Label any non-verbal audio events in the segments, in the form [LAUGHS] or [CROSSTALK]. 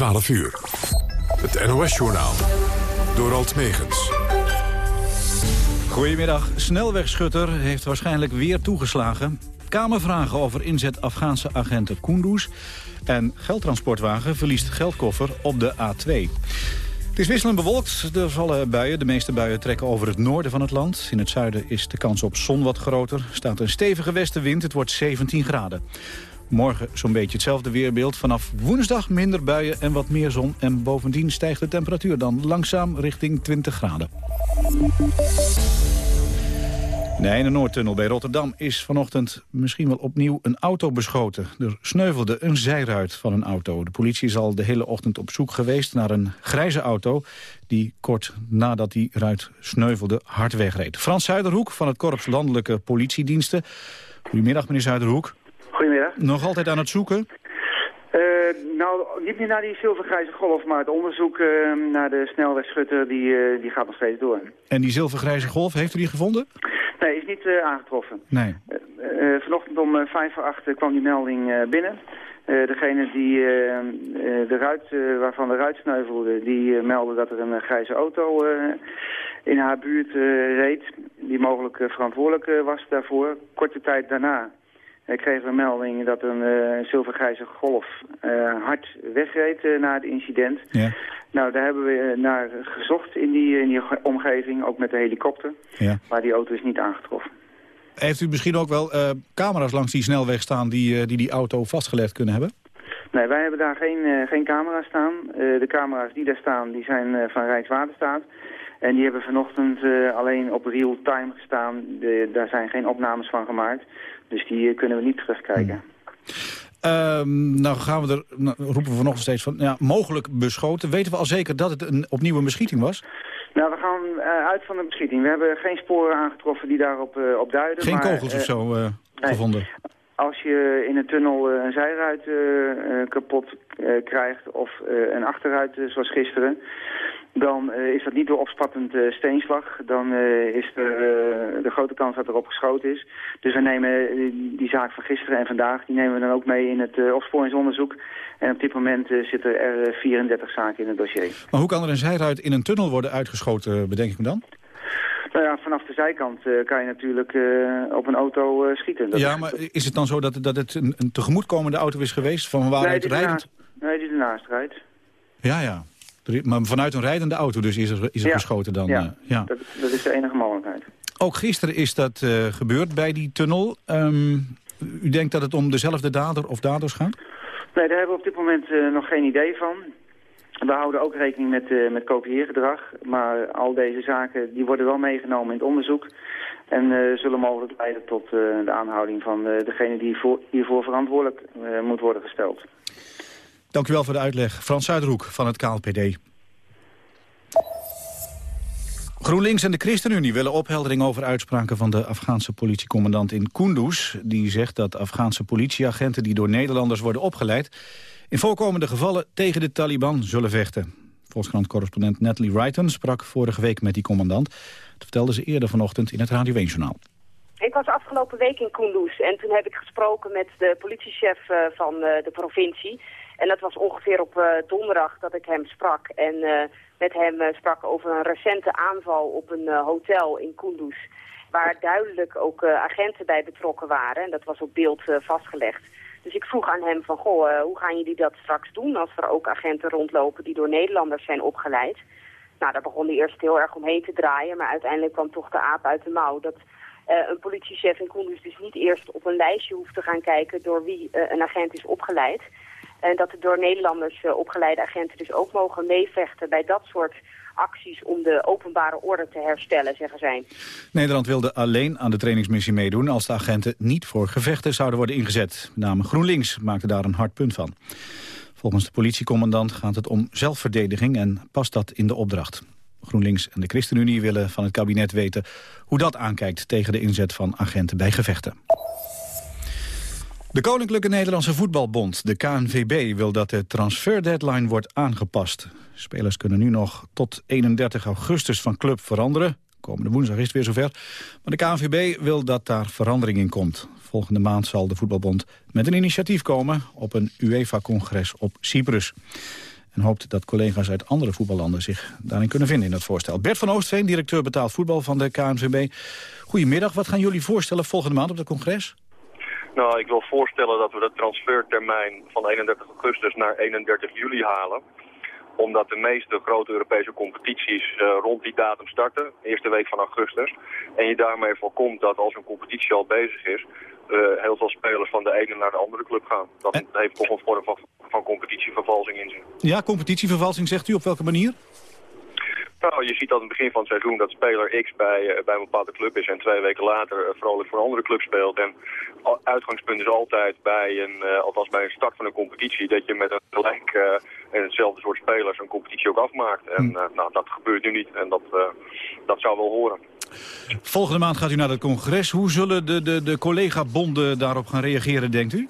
12 uur. Het NOS-journaal. Door Alt Megens. Goedemiddag. Snelwegschutter heeft waarschijnlijk weer toegeslagen. Kamervragen over inzet Afghaanse agenten Kunduz. En geldtransportwagen verliest geldkoffer op de A2. Het is wisselend bewolkt. Er vallen buien. De meeste buien trekken over het noorden van het land. In het zuiden is de kans op zon wat groter. Er staat een stevige westenwind. Het wordt 17 graden. Morgen zo'n beetje hetzelfde weerbeeld. Vanaf woensdag minder buien en wat meer zon. En bovendien stijgt de temperatuur dan langzaam richting 20 graden. In de Noordtunnel bij Rotterdam is vanochtend misschien wel opnieuw een auto beschoten. Er sneuvelde een zijruit van een auto. De politie is al de hele ochtend op zoek geweest naar een grijze auto... die kort nadat die ruit sneuvelde hard wegreed. Frans Zuiderhoek van het Korps Landelijke Politiediensten. Goedemiddag, meneer Zuiderhoek. Goedemiddag. Nog altijd aan het zoeken? Uh, nou, niet meer naar die zilvergrijze golf, maar het onderzoek uh, naar de snelwegschutter die, uh, die gaat nog steeds door. En die zilvergrijze golf, heeft u die gevonden? Nee, is niet aangetroffen. Nee. vanochtend om vijf voor acht kwam die melding binnen. degene die de ruit, waarvan de ruit sneuvelde, die meldde dat er een grijze auto in haar buurt reed. Die mogelijk verantwoordelijk was daarvoor. Korte tijd daarna ik kreeg een melding dat een uh, zilvergrijze golf uh, hard wegreed uh, na het incident. Ja. Nou, daar hebben we naar gezocht in die, in die omgeving, ook met de helikopter. Ja. Maar die auto is niet aangetroffen. Heeft u misschien ook wel camera's langs die snelweg staan die, die die auto vastgelegd kunnen hebben? Nee, wij hebben daar geen, geen camera's staan. de camera's die daar staan, die zijn van Rijkswaterstaat. En die hebben vanochtend alleen op real time gestaan. De, daar zijn geen opnames van gemaakt. Dus die eh, kunnen we niet terugkijken. Um, nou gaan we er, nou, roepen we vanochtend steeds van, ja, mogelijk beschoten. Weten we al zeker dat het een opnieuw een beschieting was? Nou, we gaan uh, uit van een beschieting. We hebben geen sporen aangetroffen die daarop uh, op duiden. Geen maar, kogels of zo nee. Als je in een tunnel een zijruit kapot krijgt of een achterruit zoals gisteren dan is dat niet door opspattend steenslag. Dan is er de grote kans dat erop geschoten is. Dus we nemen die zaak van gisteren en vandaag, die nemen we dan ook mee in het opsporingsonderzoek. En op dit moment zitten er 34 zaken in het dossier. Maar hoe kan er een zijruit in een tunnel worden uitgeschoten, bedenk ik me dan? Nou ja, vanaf de zijkant kan je natuurlijk op een auto schieten. Dat ja, maar is het dan zo dat, dat het een, een tegemoetkomende auto is geweest? Van waaruit nee, rijdend? Nee, die ernaast rijdt. Ja, ja. Maar vanuit een rijdende auto dus is er, is er ja. geschoten dan? Ja, ja. Dat, dat, is de enige mogelijkheid. Ook gisteren is dat gebeurd bij die tunnel. Um, u denkt dat het om dezelfde dader of daders gaat? Nee, daar hebben we op dit moment nog geen idee van. We houden ook rekening met, met kopieergedrag. Maar al deze zaken die worden wel meegenomen in het onderzoek. En zullen mogelijk leiden tot de aanhouding van degene die voor, hiervoor verantwoordelijk moet worden gesteld. Dank u wel voor de uitleg. Frans Zuiderhoek van het KLPD. GroenLinks en de ChristenUnie willen opheldering over uitspraken van de Afghaanse politiecommandant in Kunduz. Die zegt dat Afghaanse politieagenten die door Nederlanders worden opgeleid... in voorkomende gevallen tegen de Taliban zullen vechten. Volkskrant-correspondent Natalie Wrighton sprak vorige week met die commandant. Dat vertelde ze eerder vanochtend in het Radio 1-journaal. Ik was afgelopen week in Kunduz en toen heb ik gesproken met de politiechef van de provincie... En dat was ongeveer op uh, donderdag dat ik hem sprak. En met hem sprak over een recente aanval op een hotel in Kunduz. Waar duidelijk ook agenten bij betrokken waren. En dat was op beeld vastgelegd. Dus ik vroeg aan hem van, goh, hoe gaan jullie dat straks doen... als er ook agenten rondlopen die door Nederlanders zijn opgeleid? Nou, daar begon hij eerst heel erg omheen te draaien. Maar uiteindelijk kwam toch de aap uit de mouw. Dat een politiechef in Kunduz dus niet eerst op een lijstje hoeft te gaan kijken... door wie een agent is opgeleid... En dat de door Nederlanders opgeleide agenten dus ook mogen meevechten bij dat soort acties om de openbare orde te herstellen, zeggen zij. Nederland wilde alleen aan de trainingsmissie meedoen als de agenten niet voor gevechten zouden worden ingezet. Met name GroenLinks maakte daar een hard punt van. Volgens de politiecommandant gaat het om zelfverdediging en past dat in de opdracht. GroenLinks en de ChristenUnie willen van het kabinet weten hoe dat aankijkt tegen de inzet van agenten bij gevechten. De Koninklijke Nederlandse Voetbalbond, de KNVB, wil dat de transferdeadline wordt aangepast. Spelers kunnen nu nog tot 31 augustus van club veranderen. Komende woensdag is het weer zover. Maar de KNVB wil dat daar verandering in komt. Volgende maand zal de voetbalbond met een initiatief komen op een UEFA-congres op Cyprus. En hoopt dat collega's uit andere voetballanden zich daarin kunnen vinden in dat voorstel. Bert van Oostveen, directeur betaald voetbal van de KNVB. Goedemiddag, wat gaan jullie voorstellen volgende maand op het congres? Nou, ik wil voorstellen dat we de transfertermijn van 31 augustus naar 31 juli halen omdat de meeste grote Europese competities uh, rond die datum starten, eerste week van augustus. En je daarmee voorkomt dat als een competitie al bezig is, uh, heel veel spelers van de ene naar de andere club gaan. Dat en... heeft toch een vorm van, van competitievervalsing in zich. Ja, competitievervalsing zegt u op welke manier? Nou, je ziet aan het begin van het seizoen dat speler X bij, uh, bij een bepaalde club is en twee weken later uh, vrolijk voor een andere club speelt. En uitgangspunt is altijd bij een, uh, althans bij een start van een competitie, dat je met een gelijk en hetzelfde soort spelers een competitie ook afmaakt. En hm. nou, dat gebeurt nu niet en dat, dat zou wel horen. Volgende maand gaat u naar het congres. Hoe zullen de, de, de collega-bonden daarop gaan reageren, denkt u?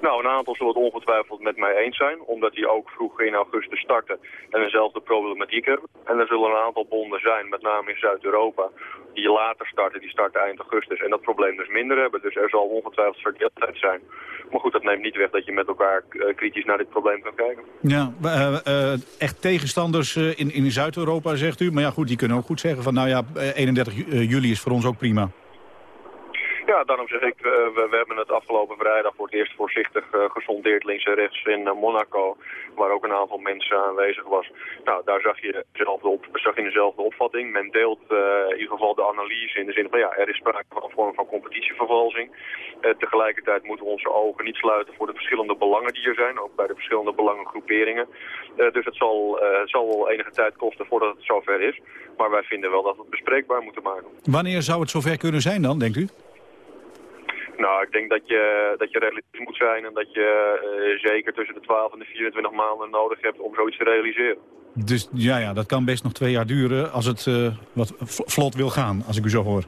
Nou, een aantal zullen het ongetwijfeld met mij eens zijn, omdat die ook vroeg in augustus starten en dezelfde problematiek hebben. En er zullen een aantal bonden zijn, met name in Zuid-Europa, die later starten, die starten eind augustus en dat probleem dus minder hebben. Dus er zal ongetwijfeld verdeeldheid zijn. Maar goed, dat neemt niet weg dat je met elkaar uh, kritisch naar dit probleem kan kijken. Ja, uh, uh, echt tegenstanders in, in Zuid-Europa, zegt u. Maar ja, goed, die kunnen ook goed zeggen van, nou ja, 31 juli is voor ons ook prima. Ja, daarom zeg ik, uh, we, we, hebben het afgelopen vrijdag voor het eerst voorzichtig uh, gesondeerd links en rechts in uh, Monaco, waar ook een aantal mensen aanwezig was. Nou, daar zag je, dezelfde zag je dezelfde opvatting. Men deelt in ieder geval de analyse in de zin van ja, er is sprake van een vorm van competitievervalsing. tegelijkertijd moeten we onze ogen niet sluiten voor de verschillende belangen die er zijn, ook bij de verschillende belangengroeperingen. dus het zal, zal wel enige tijd kosten voordat het zover is, maar wij vinden wel dat we het bespreekbaar moeten maken. Wanneer zou het zover kunnen zijn dan, denkt u? Nou, ik denk dat je, dat je realistisch moet zijn en dat je uh, zeker tussen de 12 en de 24 maanden nodig hebt om zoiets te realiseren. Dus ja, ja dat kan best nog twee jaar duren als het uh, wat vlot wil gaan, als ik u zo hoor.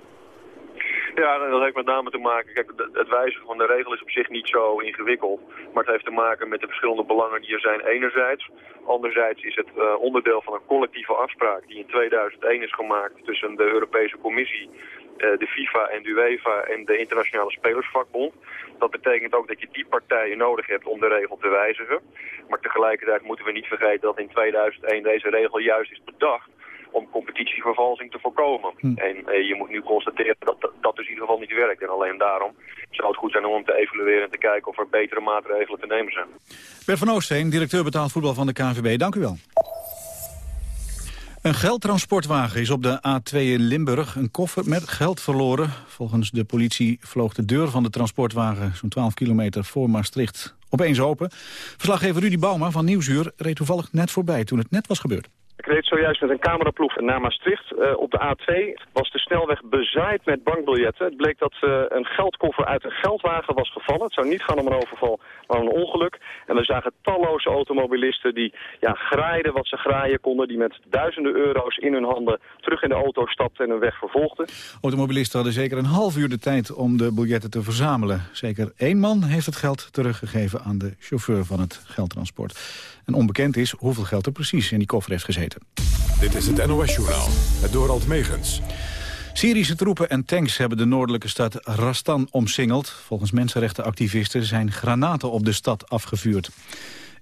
Ja, dat heeft met name te maken, kijk, het wijzigen van de regel is op zich niet zo ingewikkeld. Maar het heeft te maken met de verschillende belangen die er zijn enerzijds. Anderzijds is het uh, onderdeel van een collectieve afspraak die in 2001 is gemaakt tussen de Europese Commissie eh, de FIFA en de UEFA en de Internationale Spelersvakbond. Dat betekent ook dat je die partijen nodig hebt om de regel te wijzigen. Maar tegelijkertijd moeten we niet vergeten dat in 2001 deze regel juist is bedacht om competitievervalsing te voorkomen. Hm. En eh, je moet nu constateren dat, dat dat dus in ieder geval niet werkt. En alleen daarom zou het goed zijn om te evalueren en te kijken of er betere maatregelen te nemen zijn. Bert van Oosteen, directeur betaald voetbal van de KNVB. Dank u wel. Een geldtransportwagen is op de A2 in Limburg een koffer met geld verloren. Volgens de politie vloog de deur van de transportwagen zo'n 12 kilometer voor Maastricht opeens open. Verslaggever Rudy Bauma van Nieuwsuur reed toevallig net voorbij toen het net was gebeurd. Ik reed zojuist met een cameraploeg naar Maastricht. Uh, op de A2 was de snelweg bezaaid met bankbiljetten. Het bleek dat uh, een geldkoffer uit een geldwagen was gevallen. Het zou niet gaan om een overval, maar een ongeluk. En we zagen talloze automobilisten die ja, graaiden wat ze graaien konden. Die met duizenden euro's in hun handen terug in de auto stapten en hun weg vervolgden. Automobilisten hadden zeker een half uur de tijd om de biljetten te verzamelen. Zeker één man heeft het geld teruggegeven aan de chauffeur van het geldtransport. En onbekend is hoeveel geld er precies in die koffer heeft gezeten. Dit is het NOS-journaal, het Dorald Megens. Syrische troepen en tanks hebben de noordelijke stad Rastan omsingeld. Volgens mensenrechtenactivisten zijn granaten op de stad afgevuurd.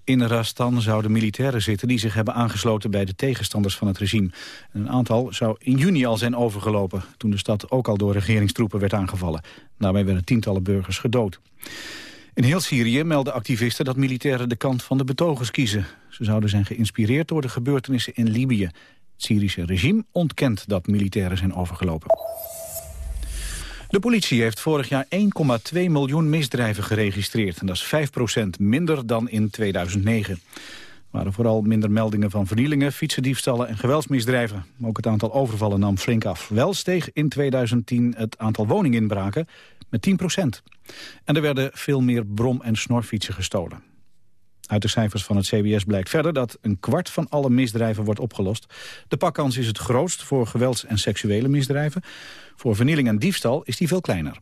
In Rastan zouden militairen zitten die zich hebben aangesloten bij de tegenstanders van het regime. Een aantal zou in juni al zijn overgelopen, toen de stad ook al door regeringstroepen werd aangevallen. Daarbij werden tientallen burgers gedood. In heel Syrië melden activisten dat militairen de kant van de betogers kiezen. Ze zouden zijn geïnspireerd door de gebeurtenissen in Libië. Het Syrische regime ontkent dat militairen zijn overgelopen. De politie heeft vorig jaar 1,2 miljoen misdrijven geregistreerd. En dat is 5% minder dan in 2009. Waren vooral minder meldingen van vernielingen, fietsendiefstallen en geweldsmisdrijven. Ook het aantal overvallen nam flink af. Wel steeg in 2010 het aantal woninginbraken met 10% En er werden veel meer brom- en snorfietsen gestolen. Uit de cijfers van het CBS blijkt verder dat een kwart van alle misdrijven wordt opgelost. De pakkans is het grootst voor gewelds- en seksuele misdrijven. Voor vernieling en diefstal is die veel kleiner.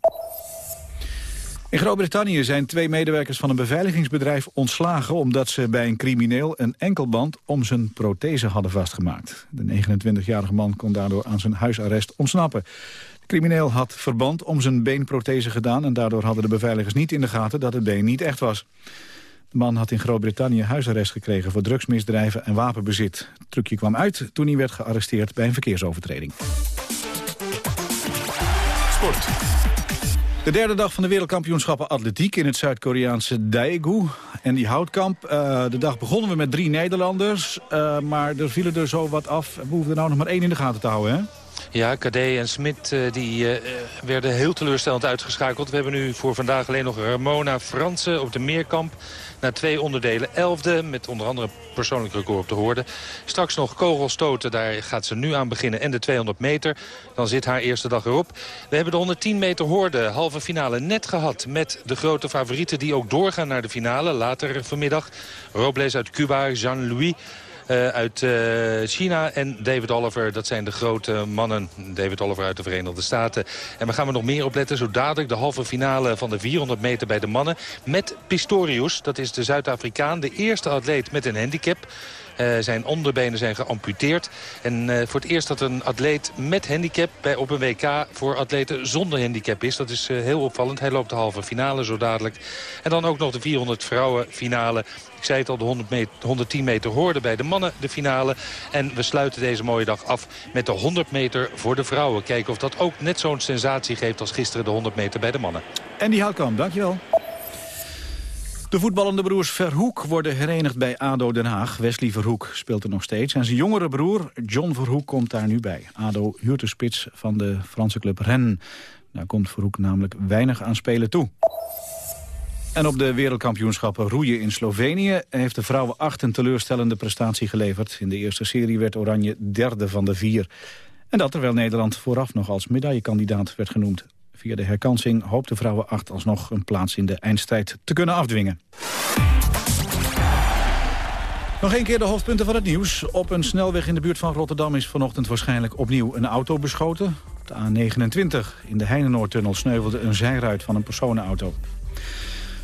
In Groot-Brittannië zijn twee medewerkers van een beveiligingsbedrijf ontslagen... omdat ze bij een crimineel een enkelband om zijn prothese hadden vastgemaakt. De 29-jarige man kon daardoor aan zijn huisarrest ontsnappen crimineel had verband om zijn beenprothese gedaan... en daardoor hadden de beveiligers niet in de gaten dat het been niet echt was. De man had in Groot-Brittannië huisarrest gekregen voor drugsmisdrijven en wapenbezit. Het trucje kwam uit toen hij werd gearresteerd bij een verkeersovertreding. Sport. De derde dag van de wereldkampioenschappen atletiek in het Zuid-Koreaanse Daegu. En die houtkamp, uh, de dag begonnen we met drie Nederlanders. Uh, maar er vielen er zo wat af. We hoeven er nou nog maar één in de gaten te houden, hè? Ja, KD en Smit uh, die, werden heel teleurstellend uitgeschakeld. We hebben nu voor vandaag alleen nog Ramona Fransen op de Meerkamp. Na twee onderdelen elfde, met onder andere persoonlijk record op de hoorde. Straks nog kogelstoten, daar gaat ze nu aan beginnen. En de 200 meter, dan zit haar eerste dag erop. We hebben de 110 meter hoorde, halve finale net gehad... met de grote favorieten die ook doorgaan naar de finale. Later vanmiddag Robles uit Cuba, Jean-Louis... Uh, uit uh, China en David Oliver. Dat zijn de grote mannen. David Oliver uit de Verenigde Staten. En we gaan er nog meer op letten. Zo dadelijk de halve finale van de 400 meter bij de mannen. Met Pistorius, dat is de Zuid-Afrikaan. De eerste atleet met een handicap. Uh, zijn onderbenen zijn geamputeerd. En uh, voor het eerst dat een atleet met handicap bij, op een WK voor atleten zonder handicap is. Dat is uh, heel opvallend. Hij loopt de halve finale zo dadelijk. En dan ook nog de 400 vrouwen finale. Ik zei het al, de 100 meter, 110 meter hoorde bij de mannen de finale. En we sluiten deze mooie dag af met de 100 meter voor de vrouwen. Kijken of dat ook net zo'n sensatie geeft als gisteren de 100 meter bij de mannen. En die Houtkamp, dankjewel. De voetballende broers Verhoek worden herenigd bij ADO Den Haag. Wesley Verhoek speelt er nog steeds. En zijn jongere broer John Verhoek komt daar nu bij. ADO huurt de spits van de Franse club Rennes. Daar komt Verhoek namelijk weinig aan spelen toe. En op de wereldkampioenschappen roeien in Slovenië... heeft de vrouwen acht een teleurstellende prestatie geleverd. In de eerste serie werd Oranje derde van de vier. En dat terwijl Nederland vooraf nog als medaillekandidaat werd genoemd. Via de herkansing hoopt de vrouwen acht alsnog een plaats in de eindstrijd te kunnen afdwingen. Nog een keer de hoofdpunten van het nieuws. Op een snelweg in de buurt van Rotterdam is vanochtend waarschijnlijk opnieuw een auto beschoten. Op de A29 in de Heinenoordtunnel sneuvelde een zijruit van een personenauto.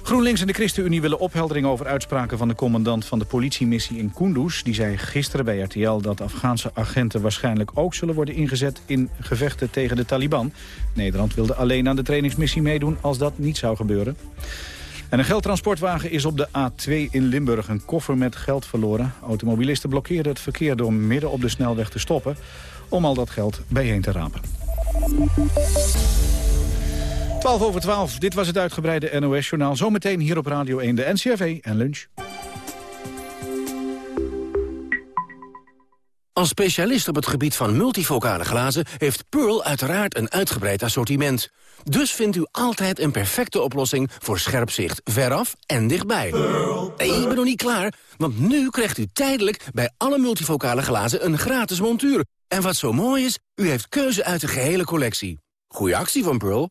GroenLinks en de ChristenUnie willen opheldering over uitspraken van de commandant van de politiemissie in Kunduz. Die zei gisteren bij RTL dat Afghaanse agenten waarschijnlijk ook zullen worden ingezet in gevechten tegen de Taliban. Nederland wilde alleen aan de trainingsmissie meedoen als dat niet zou gebeuren. En een geldtransportwagen is op de A2 in Limburg een koffer met geld verloren. Automobilisten blokkeerden het verkeer door midden op de snelweg te stoppen... om al dat geld bijeen te rapen. 12 over 12, dit was het uitgebreide NOS-journaal. Zometeen hier op Radio 1 de NCRV en lunch. Als specialist op het gebied van multifocale glazen... heeft Pearl uiteraard een uitgebreid assortiment. Dus vindt u altijd een perfecte oplossing voor scherp zicht veraf en dichtbij. Nee, ik ben nog niet klaar, want nu krijgt u tijdelijk... bij alle multifocale glazen een gratis montuur. En wat zo mooi is, u heeft keuze uit de gehele collectie. Goeie actie van Pearl.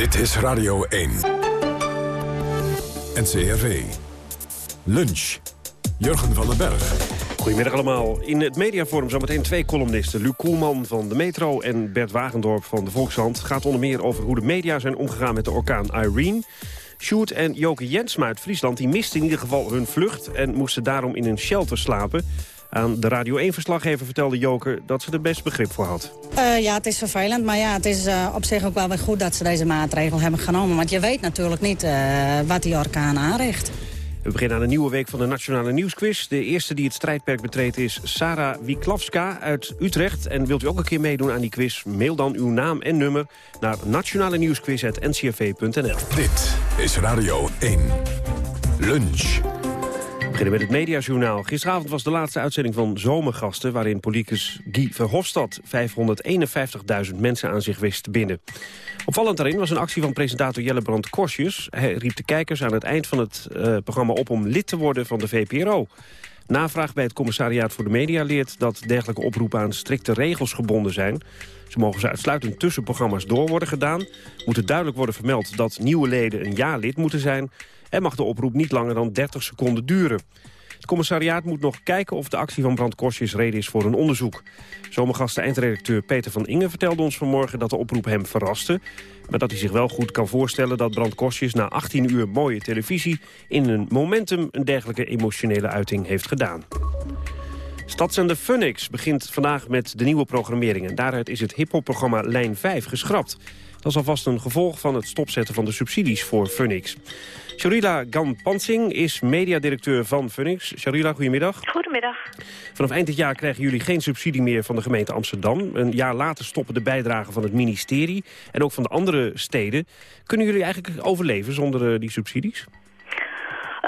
Dit is Radio 1. NCRV. Lunch. Jurgen van den Berg. Goedemiddag allemaal. In het mediaforum zometeen twee columnisten. Luc Koelman van de Metro en Bert Wagendorp van de Volkshand. gaat onder meer over hoe de media zijn omgegaan met de orkaan Irene. Sjoerd en Joke Jensma uit Friesland die misten in ieder geval hun vlucht... en moesten daarom in een shelter slapen. Aan de Radio 1-verslaggever vertelde Joker dat ze er best begrip voor had. Uh, ja, het is vervelend, maar ja, het is uh, op zich ook wel weer goed dat ze deze maatregel hebben genomen. Want je weet natuurlijk niet uh, wat die orkaan aanricht. We beginnen aan een nieuwe week van de Nationale Nieuwsquiz. De eerste die het strijdperk betreedt is Sarah Wiklavska uit Utrecht. En wilt u ook een keer meedoen aan die quiz? Mail dan uw naam en nummer naar nationale nieuwsquiz.ncrv.nl. Dit is Radio 1. Lunch. Beginnen met het Mediajournaal. Gisteravond was de laatste uitzending van Zomergasten... waarin politicus Guy Verhofstadt 551.000 mensen aan zich wist te binden. Opvallend daarin was een actie van presentator Jelle Brand Korsjes. Hij riep de kijkers aan het eind van het uh, programma op om lid te worden van de VPRO. Navraag bij het commissariaat voor de media leert dat dergelijke oproepen aan strikte regels gebonden zijn. Ze mogen ze uitsluitend tussen programma's door worden gedaan. Moet het duidelijk worden vermeld dat nieuwe leden een ja-lid moeten zijn. En mag de oproep niet langer dan 30 seconden duren. Het commissariaat moet nog kijken of de actie van Brand Kostjes reden is voor een onderzoek. Zomergasten eindredacteur Peter van Ingen vertelde ons vanmorgen dat de oproep hem verraste. Maar dat hij zich wel goed kan voorstellen dat Brand Kostjes na 18 uur mooie televisie... in een momentum een dergelijke emotionele uiting heeft gedaan. Stadszender Funix begint vandaag met de nieuwe programmering. En daaruit is het hiphopprogramma Lijn 5 geschrapt. Dat is alvast een gevolg van het stopzetten van de subsidies voor Funix. Sharila Ganpansing is mediadirecteur van Funix. Sharila, goedemiddag. Goedemiddag. Vanaf eind dit jaar krijgen jullie geen subsidie meer van de gemeente Amsterdam. Een jaar later stoppen de bijdragen van het ministerie en ook van de andere steden. Kunnen jullie eigenlijk overleven zonder uh, die subsidies?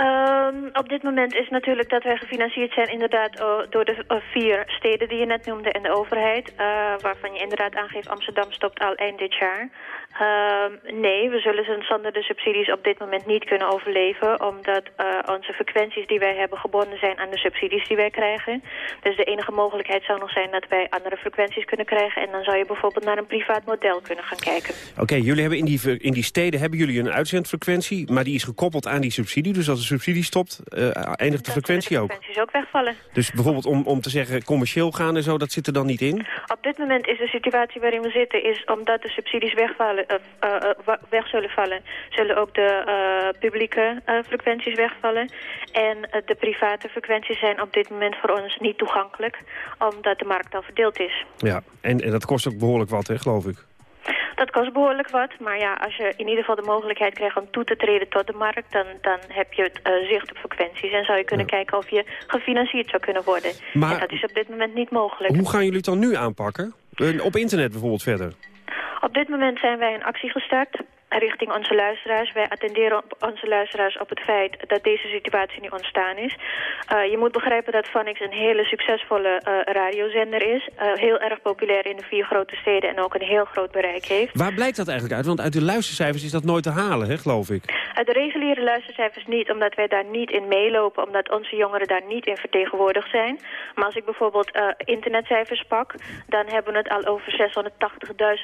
Um, op dit moment is natuurlijk dat wij gefinancierd zijn inderdaad uh, door de uh, vier steden die je net noemde en de overheid. Uh, waarvan je inderdaad aangeeft Amsterdam stopt al eind dit jaar. Uh, nee, we zullen zonder de subsidies op dit moment niet kunnen overleven. Omdat uh, onze frequenties die wij hebben gebonden zijn aan de subsidies die wij krijgen. Dus de enige mogelijkheid zou nog zijn dat wij andere frequenties kunnen krijgen. En dan zou je bijvoorbeeld naar een privaat model kunnen gaan kijken. Oké, okay, jullie hebben in die, in die steden hebben jullie een uitzendfrequentie. Maar die is gekoppeld aan die subsidie. Dus als de subsidie stopt, uh, eindigt de frequentie ook. de frequenties ook wegvallen. Dus bijvoorbeeld om, om te zeggen commercieel gaan en zo, dat zit er dan niet in? Op dit moment is de situatie waarin we zitten... is omdat de subsidies wegvallen uh, uh, weg zullen vallen, zullen ook de publieke frequenties wegvallen. En de private frequenties zijn op dit moment voor ons niet toegankelijk, omdat de markt al verdeeld is. Ja, en, en dat kost ook behoorlijk wat, hè, geloof ik. Dat kost behoorlijk wat, maar ja, als je in ieder geval de mogelijkheid krijgt om toe te treden tot de markt, dan, dan heb je het uh, zicht op frequenties en zou je kunnen ja. kijken of je gefinancierd zou kunnen worden. Maar en dat is op dit moment niet mogelijk. Hoe gaan jullie het dan nu aanpakken? Op internet bijvoorbeeld verder? Op dit moment zijn wij een actie gestart richting onze luisteraars. Wij attenderen op onze luisteraars op het feit dat deze situatie nu ontstaan is. Uh, je moet begrijpen dat Phonics een hele succesvolle uh, radiozender is. Uh, heel erg populair in de vier grote steden en ook een heel groot bereik heeft. Waar blijkt dat eigenlijk uit? Want uit de luistercijfers is dat nooit te halen, hè, geloof ik. Uit de reguliere luistercijfers niet, omdat wij daar niet in meelopen. Omdat onze jongeren daar niet in vertegenwoordigd zijn. Maar als ik bijvoorbeeld internetcijfers pak... dan hebben we het al over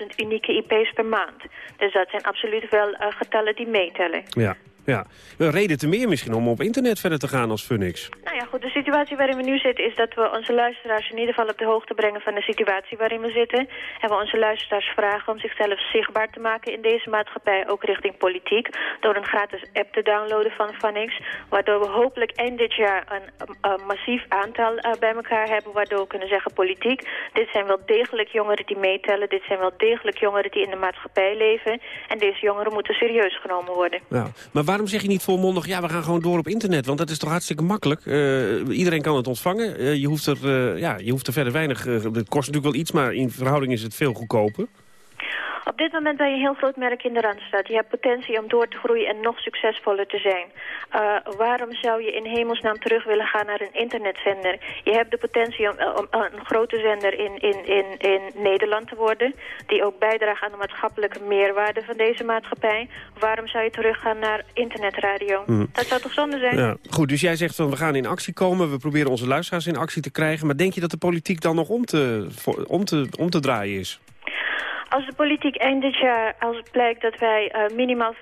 680.000 unieke IP's per maand. Dus dat zijn absoluut wel uh, getallen die meetellen. Ja. Ja, een reden te meer misschien om op internet verder te gaan als Funix. Nou ja, goed, de situatie waarin we nu zitten is dat we onze luisteraars in ieder geval op de hoogte brengen van de situatie waarin we zitten. En we onze luisteraars vragen om zichzelf zichtbaar te maken in deze maatschappij, ook richting politiek. Door een gratis app te downloaden van Funix, waardoor we hopelijk eind dit jaar een, een massief aantal uh, bij elkaar hebben, waardoor we kunnen zeggen politiek, dit zijn wel degelijk jongeren die meetellen, dit zijn wel degelijk jongeren die in de maatschappij leven. En deze jongeren moeten serieus genomen worden. Ja, maar waar waarom zeg je niet volmondig, ja, we gaan gewoon door op internet? Want dat is toch hartstikke makkelijk? Uh, iedereen kan het ontvangen. Uh, je, hoeft er, uh, ja, je hoeft er verder weinig... het kost natuurlijk wel iets, maar in verhouding is het veel goedkoper. Op dit moment ben je een heel groot merk in de Randstad. Je hebt potentie om door te groeien en nog succesvoller te zijn. Uh, waarom zou je in hemelsnaam terug willen gaan naar een internetzender? Je hebt de potentie om, om een grote zender in, in, in, in Nederland te worden... die ook bijdraagt aan de maatschappelijke meerwaarde van deze maatschappij. Waarom zou je teruggaan naar internetradio? Mm. Dat zou toch zonde zijn? Ja, goed, dus jij zegt van we gaan in actie komen. We proberen onze luisteraars in actie te krijgen. Maar denk je dat de politiek dan nog om te, om te, om te draaien is? Als de politiek eind dit jaar, als het blijkt dat wij uh, minimaal 500.000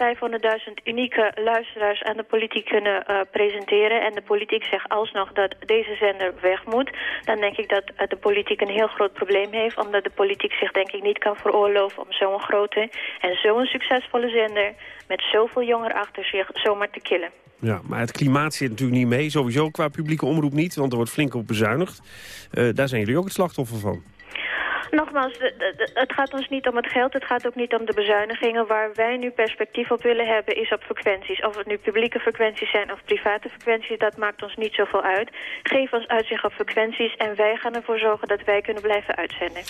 unieke luisteraars aan de politiek kunnen uh, presenteren... en de politiek zegt alsnog dat deze zender weg moet... dan denk ik dat uh, de politiek een heel groot probleem heeft... omdat de politiek zich denk ik niet kan veroorloven om zo'n grote en zo'n succesvolle zender... met zoveel jongeren achter zich zomaar te killen. Ja, maar het klimaat zit natuurlijk niet mee. Sowieso qua publieke omroep niet, want er wordt flink op bezuinigd. daar zijn jullie ook het slachtoffer van. Nogmaals, het gaat ons niet om het geld, het gaat ook niet om de bezuinigingen. Waar wij nu perspectief op willen hebben is op frequenties. Of het nu publieke frequenties zijn of private frequenties, dat maakt ons niet zoveel uit. Geef ons uitzicht op frequenties en wij gaan ervoor zorgen dat wij kunnen blijven uitzenden.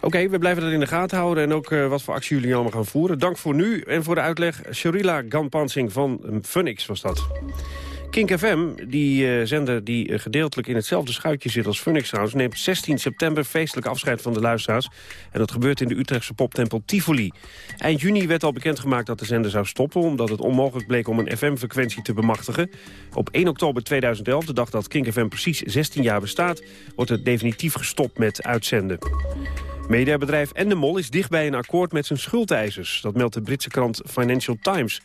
Oké, we blijven dat in de gaten houden en ook uh, wat voor actie jullie allemaal gaan voeren. Dank voor nu en voor de uitleg. Sharila Ganpansing van Funix was dat. Kink FM, die uh, zender die uh, gedeeltelijk in hetzelfde schuitje zit als Phoenix House... neemt 16 september feestelijk afscheid van de luisteraars. En dat gebeurt in de Utrechtse poptempel Tivoli. Eind juni werd al bekendgemaakt dat de zender zou stoppen... omdat het onmogelijk bleek om een FM-frequentie te bemachtigen. Op 1 oktober 2011, de dag dat Kink FM precies 16 jaar bestaat... wordt het definitief gestopt met uitzenden. Mediabedrijf Endemol is dicht bij een akkoord met zijn schuldeisers. Dat meldt de Britse krant Financial Times.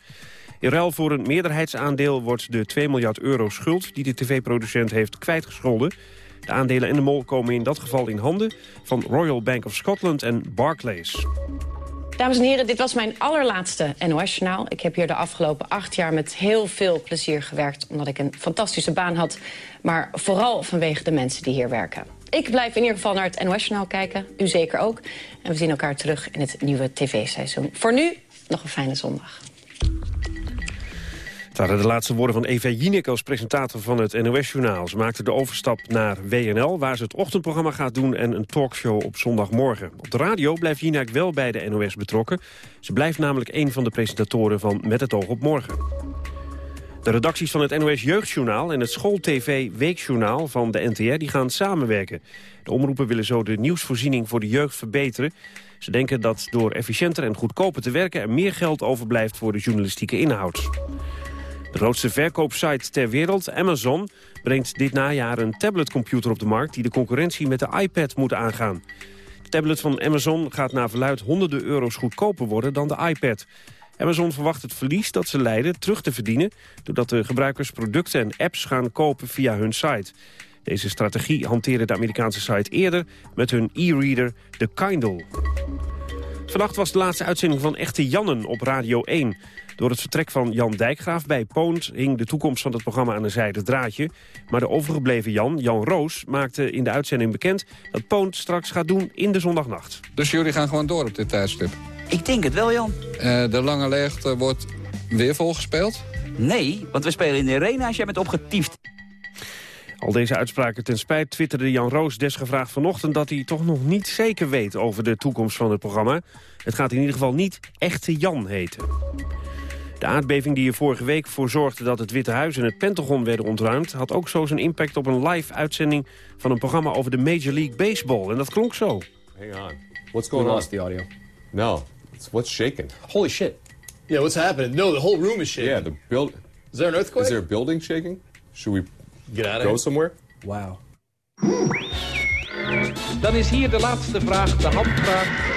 In ruil voor een meerderheidsaandeel wordt de 2 miljard euro schuld... die de tv-producent heeft kwijtgescholden. De aandelen Endemol komen in dat geval in handen... van Royal Bank of Scotland en Barclays. Dames en heren, dit was mijn allerlaatste NOS-journaal. Ik heb hier de afgelopen acht jaar met heel veel plezier gewerkt... omdat ik een fantastische baan had, maar vooral vanwege de mensen die hier werken. Ik blijf in ieder geval naar het NOS-journaal kijken, u zeker ook. En we zien elkaar terug in het nieuwe tv-seizoen. Voor nu, nog een fijne zondag. Waren de laatste woorden van Eva Jinek als presentator van het NOS-journaal. Ze maakte de overstap naar WNL, waar ze het ochtendprogramma gaat doen... en een talkshow op zondagmorgen. Op de radio blijft Jinek wel bij de NOS betrokken. Ze blijft namelijk een van de presentatoren van Met het oog op morgen. De redacties van het NOS Jeugdjournaal en het School-TV Weekjournaal van de NTR die gaan samenwerken. De omroepen willen zo de nieuwsvoorziening voor de jeugd verbeteren. Ze denken dat door efficiënter en goedkoper te werken er meer geld overblijft voor de journalistieke inhoud. De grootste verkoopsite ter wereld, Amazon, brengt dit najaar een tabletcomputer op de markt... die de concurrentie met de iPad moet aangaan. De tablet van Amazon gaat naar verluid honderden euro's goedkoper worden dan de iPad. Amazon verwacht het verlies dat ze leiden terug te verdienen... doordat de gebruikers producten en apps gaan kopen via hun site. Deze strategie hanteerde de Amerikaanse site eerder met hun e-reader, de Kindle. Vannacht was de laatste uitzending van Echte Jannen op Radio 1. Door het vertrek van Jan Dijkgraaf bij Poont hing de toekomst van het programma aan een zijde draadje. Maar de overgebleven Jan, Jan Roos, maakte in de uitzending bekend dat Poont straks gaat doen in de zondagnacht. Dus jullie gaan gewoon door op dit tijdstip? Ik denk het wel, Jan. Uh, de lange leegte wordt weer volgespeeld? Nee, want we spelen in de arena als jij bent opgetiefd. Al deze uitspraken ten spijt twitterde Jan Roos desgevraagd vanochtend... dat hij toch nog niet zeker weet over de toekomst van het programma. Het gaat in ieder geval niet Echte Jan heten. De aardbeving die er vorige week voor zorgde dat het Witte Huis en het Pentagon werden ontruimd... had ook zo zijn impact op een live-uitzending van een programma over de Major League Baseball. En dat klonk zo. Hang on. What's going We on? lost the audio. No. It's, what's shaking? Holy shit. Yeah, what's happening? No, the whole room is shaking. Yeah, the build. Is there an earthquake? Is there a building shaking? Should we Get out of go here. somewhere? Wow. Dan is hier de laatste vraag, de handvraag.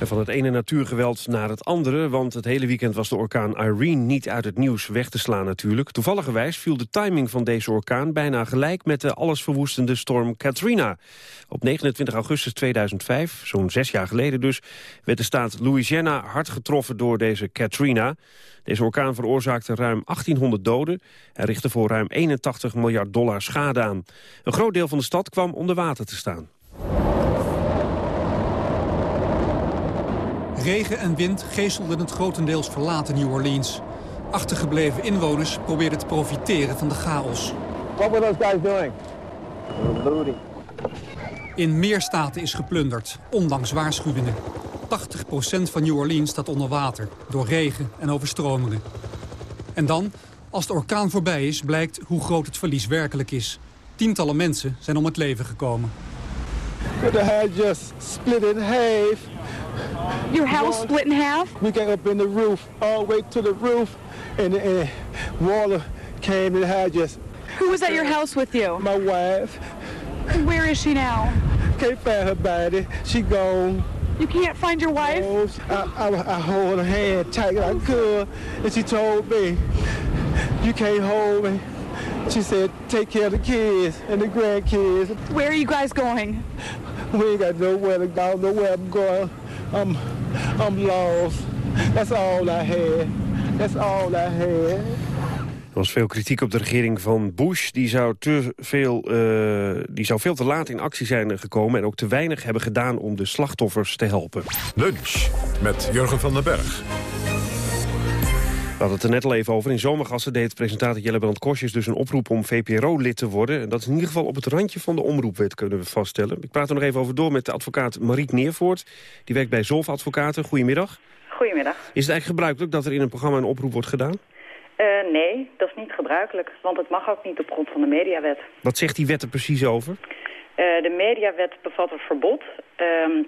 Van het ene natuurgeweld naar het andere, want het hele weekend was de orkaan Irene niet uit het nieuws weg te slaan natuurlijk. Toevalligerwijs viel de timing van deze orkaan bijna gelijk met de allesverwoestende storm Katrina. Op 29 augustus 2005, zo'n zes jaar geleden dus, werd de staat Louisiana hard getroffen door deze Katrina. Deze orkaan veroorzaakte ruim 1800 doden en richtte voor ruim 81 miljard dollar schade aan. Een groot deel van de stad kwam onder water te staan. Regen en wind geestelden het grotendeels verlaten New Orleans. Achtergebleven inwoners probeerden te profiteren van de chaos. What were those guys doing? Looting. In meer staten is geplunderd, ondanks waarschuwingen. 80% van New Orleans staat onder water, door regen en overstromingen. En dan, als de orkaan voorbij is, blijkt hoe groot het verlies werkelijk is. Tientallen mensen zijn om het leven gekomen. The just split in half. Your house split in half? We got up in the roof, all the way to the roof, and the and water came and house just... Who was at your house with you? My wife. Where is she now? Can't find her body. She gone. You can't find your wife? I, I, I hold her hand tight as I could, and she told me, you can't hold me. She said, take care of the kids and the grandkids. Where are you guys going? We ain't got nowhere to go, nowhere I'm going. I'm, I'm lost. That's all I had. That's all I had. Er was veel kritiek op de regering van Bush. Die zou, te veel, eh, die zou veel te laat in actie zijn gekomen... en ook te weinig hebben gedaan om de slachtoffers te helpen. Lunch met Jurgen van den Berg. We hadden het er net al even over. In Zomergassen deed presentator Jelle Brand Kosjes dus een oproep om VPRO-lid te worden. En dat is in ieder geval op het randje van de omroepwet, kunnen we vaststellen. Ik praat er nog even over door met de advocaat Mariet Neervoort. Die werkt bij Zolf Advocaten. Goedemiddag. Goedemiddag. Is het eigenlijk gebruikelijk dat er in een programma een oproep wordt gedaan? Eh, nee, dat is niet gebruikelijk, want het mag ook niet op grond van de mediawet. Wat zegt die wet er precies over? Eh, de mediawet bevat een verbod. ehm,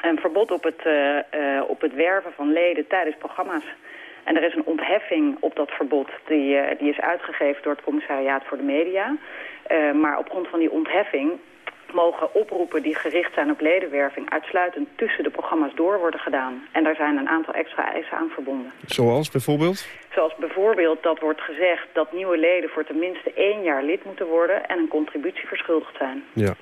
een verbod op het, eh, op het werven van leden tijdens programma's. En er is een ontheffing op dat verbod. Die, eh, die is uitgegeven door het Commissariaat voor de Media. Eh, maar op grond van die ontheffing mogen oproepen die gericht zijn op ledenwerving... uitsluitend tussen de programma's door worden gedaan. En daar zijn een aantal extra eisen aan verbonden. Zoals bijvoorbeeld? Zoals bijvoorbeeld dat wordt gezegd dat nieuwe leden voor tenminste één jaar lid moeten worden... en een contributie verschuldigd zijn. Ja.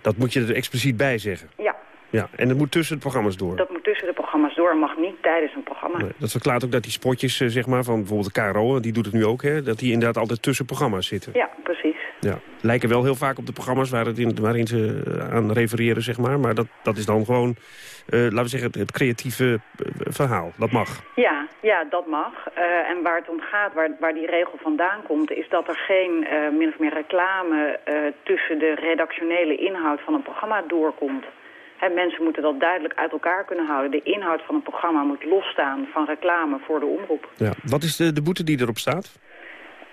Dat moet je er expliciet bij zeggen. Ja, Ja, en dat moet tussen de programma's door. dat moet tussen de programma's door en mag niet tijdens een programma. Nee, dat verklaart ook dat die spotjes eh, zeg maar, van bijvoorbeeld de KRO, die doet het nu ook, hè, dat die inderdaad altijd tussen programma's zitten. Ja, precies. Ja. Lijken wel heel vaak op de programma's waar het in, waarin ze eh, aan refereren, zeg maar. Maar dat, dat is dan gewoon, eh, laten we zeggen, het, het creatieve verhaal. Dat mag. Ja, ja, dat mag. En waar het om gaat, waar, waar die regel vandaan komt... is dat er geen min of meer reclame tussen de redactionele inhoud van een programma doorkomt. Mensen moeten dat duidelijk uit elkaar kunnen houden. De inhoud van een programma moet losstaan van reclame voor de omroep. Ja. Wat is de, de boete die erop staat?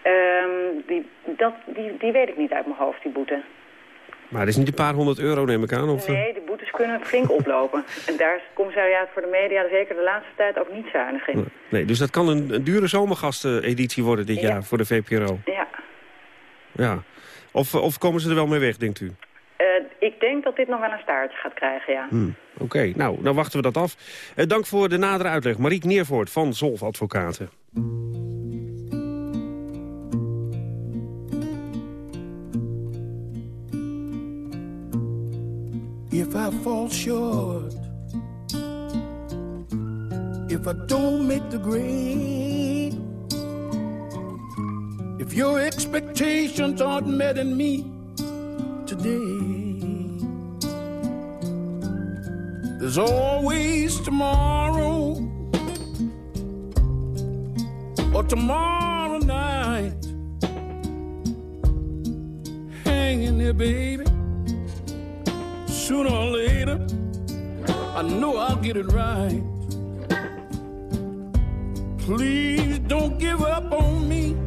Ehm, die, dat, die, die weet ik niet uit mijn hoofd, die boete. Maar het is niet een paar honderd euro, neem ik aan? Of, eh? Nee, de boetes kunnen flink oplopen. [LAUGHS] En daar is het commissariaat voor de media zeker de laatste tijd ook niet zuinig in. Nee, dus dat kan een, een dure zomergasteneditie worden dit Ja. jaar voor de VPRO. Ja. Ja. Of, of komen ze er wel mee weg, denkt u? Ik denk dat dit nog wel een staartje gaat krijgen, ja. Hm, Oké, nou, dan wachten we dat af. Eh, dank voor de nadere uitleg. Mariek Neervoort van Zolf Advocaten. if I fall short, if I don't make the grade, if your expectations aren't met in me today, there's always tomorrow or tomorrow night hanging there, baby sooner or later, I know I'll get it right. Please don't give up on me.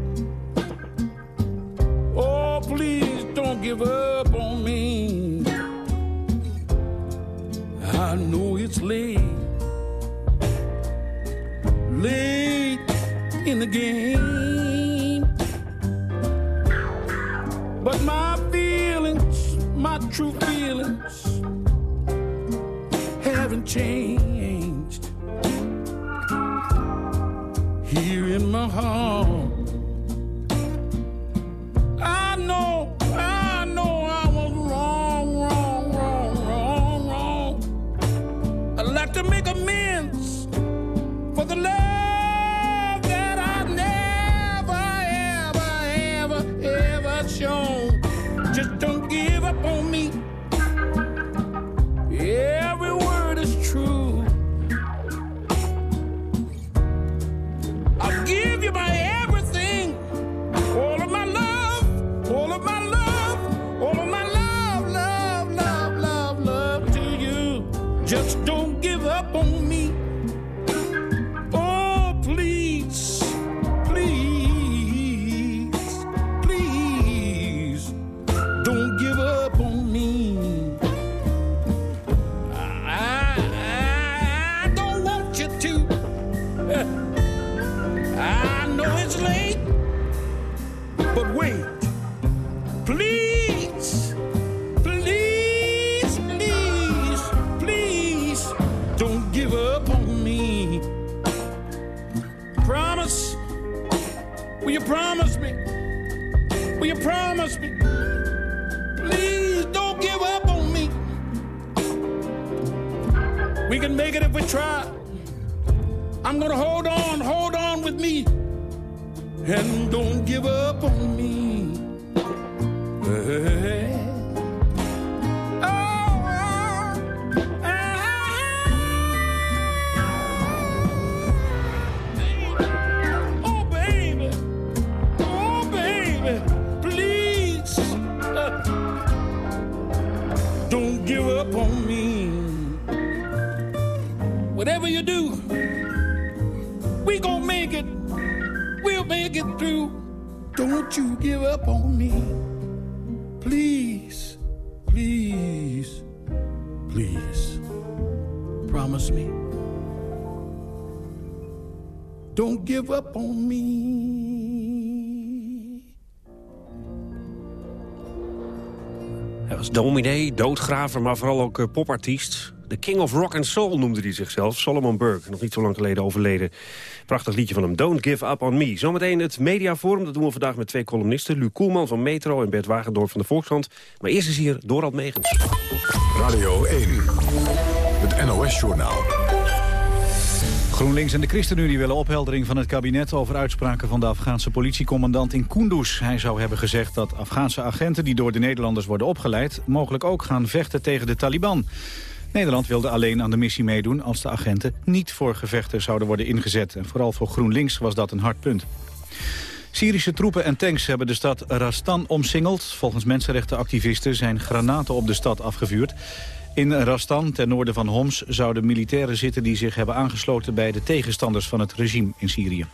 Oh, please don't give up on me. I know it's late, late in the game. But my feelings, my true feelings, haven't changed. Here in my heart, Don't give up on me. Hij was dominee, doodgraver, maar vooral ook eh, popartiest. De King of Rock and Soul noemde hij zichzelf. Solomon Burke, nog niet zo lang geleden overleden. Prachtig liedje van hem, Don't Give Up On Me. Zometeen het mediaforum, dat doen we vandaag met twee columnisten. Luc Koelman van Metro en Bert Wagendorp van de Volkskrant. Maar eerst is hier Dorald Megens. Radio 1, het NOS-journaal. GroenLinks en de ChristenUnie willen opheldering van het kabinet... over uitspraken van de Afghaanse politiecommandant in Kunduz. Hij zou hebben gezegd dat Afghaanse agenten die door de Nederlanders worden opgeleid... mogelijk ook gaan vechten tegen de Taliban. Nederland wilde alleen aan de missie meedoen als de agenten niet voor gevechten zouden worden ingezet. En vooral voor GroenLinks was dat een hard punt. Syrische troepen en tanks hebben de stad Rastan omsingeld. Volgens mensenrechtenactivisten zijn granaten op de stad afgevuurd. In Rastan, ten noorden van Homs, zouden militairen zitten... die zich hebben aangesloten bij de tegenstanders van het regime in Syrië.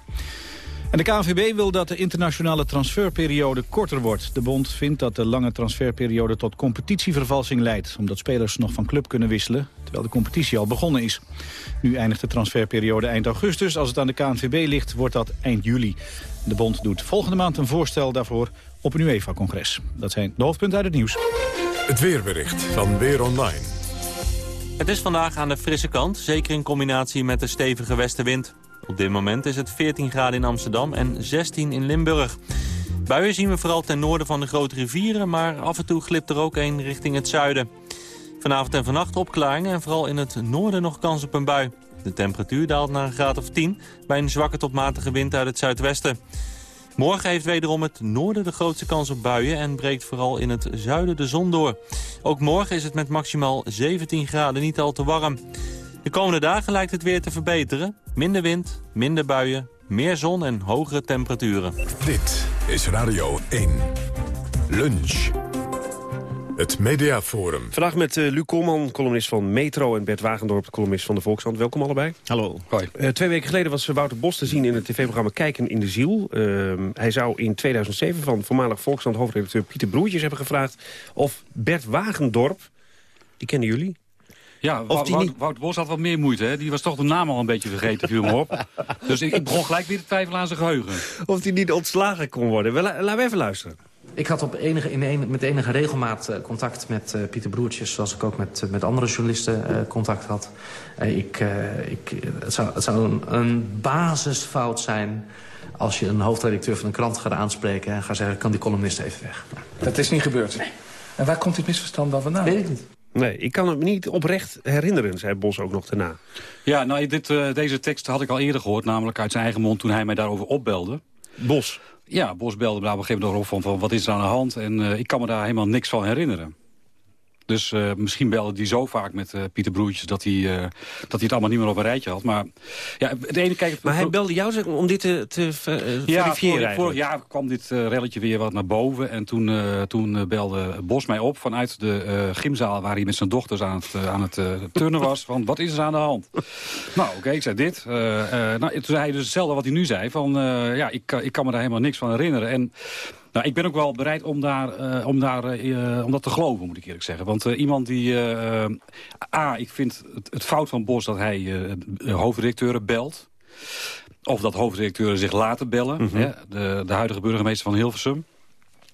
En de KNVB wil dat de internationale transferperiode korter wordt. De bond vindt dat de lange transferperiode tot competitievervalsing leidt... omdat spelers nog van club kunnen wisselen, terwijl de competitie al begonnen is. Nu eindigt de transferperiode eind augustus. Als het aan de KNVB ligt, wordt dat eind juli. De bond doet volgende maand een voorstel daarvoor op een UEFA-congres. Dat zijn de hoofdpunten uit het nieuws. Het weerbericht van Weer Online. Het is vandaag aan de frisse kant, zeker in combinatie met de stevige westenwind. Op dit moment is het 14 graden in Amsterdam en 16 in Limburg. Buien zien we vooral ten noorden van de grote rivieren... maar af en toe glipt er ook een richting het zuiden. Vanavond en vannacht opklaringen en vooral in het noorden nog kans op een bui. De temperatuur daalt naar een graad of 10 bij een zwakke tot matige wind uit het zuidwesten. Morgen heeft wederom het noorden de grootste kans op buien... en breekt vooral in het zuiden de zon door. Ook morgen is het met maximaal 17 graden niet al te warm. De komende dagen lijkt het weer te verbeteren. Minder wind, minder buien, meer zon en hogere temperaturen. Dit is Radio 1. Lunch. Het Mediaforum. Vandaag met uh, Luc Koolman, columnist van Metro... en Bert Wagendorp, columnist van de Volkskrant. Welkom allebei. Hallo. Hoi. Uh, twee weken geleden was Wouter Bos te zien in het tv-programma Kijken in de Ziel. Uh, hij zou in 2007 van voormalig Volkskrant hoofdredacteur Pieter Broertjes hebben gevraagd... of Bert Wagendorp, die kennen jullie... Ja, Wout, Wout, Wout Bos had wat meer moeite. Hè? Die was toch de naam al een beetje vergeten, viel me op. [LAUGHS] dus ik, ik begon gelijk weer te twijfelen aan zijn geheugen. Of hij niet ontslagen kon worden. Laten we even luisteren. Ik had op enige, in een, met enige regelmaat uh, contact met uh, Pieter Broertjes... zoals ik ook met, uh, met andere journalisten contact had. ik, ik, het zou, het zou een, een, basisfout zijn als je een hoofdredacteur van een krant gaat aanspreken... en gaat zeggen, kan die columnist even weg. Dat is niet gebeurd. Nee. En waar komt dit misverstand dan vandaan? Weet ik niet. Nee, ik kan het me niet oprecht herinneren, zei Bos ook nog daarna. Ja, nou, dit, uh, deze tekst had ik al eerder gehoord, namelijk uit zijn eigen mond toen hij mij daarover opbelde. Bos? Ja, Bos belde me daar op een gegeven moment over van, van wat is er aan de hand? En uh, ik kan me daar helemaal niks van herinneren. Dus uh, misschien belde hij zo vaak met uh, Pieter Broertjes dat hij, uh, dat hij het allemaal niet meer op een rijtje had. Maar, ja, het ene, kijk, maar hij belde jou zeg, om dit te, te ja, verifiëren vorig jaar kwam dit relletje weer wat naar boven. En toen, toen belde Bos mij op vanuit de gymzaal waar hij met zijn dochters aan het, aan het turnen was. Van, wat is er aan de hand? [LAUGHS] nou, oké, okay, ik zei dit. nou, toen zei hij dus hetzelfde wat hij nu zei. Van, ja, ik, ik kan me daar helemaal niks van herinneren. En nou, ik ben ook wel bereid om, daar, uh, om, daar, uh, om dat te geloven, moet ik eerlijk zeggen. Want uh, iemand die... A, ik vind het, het, fout van Bos dat hij hoofdredacteuren belt. Of dat hoofdredacteuren zich laten bellen. Mm -hmm. hè? De, de huidige burgemeester van Hilversum.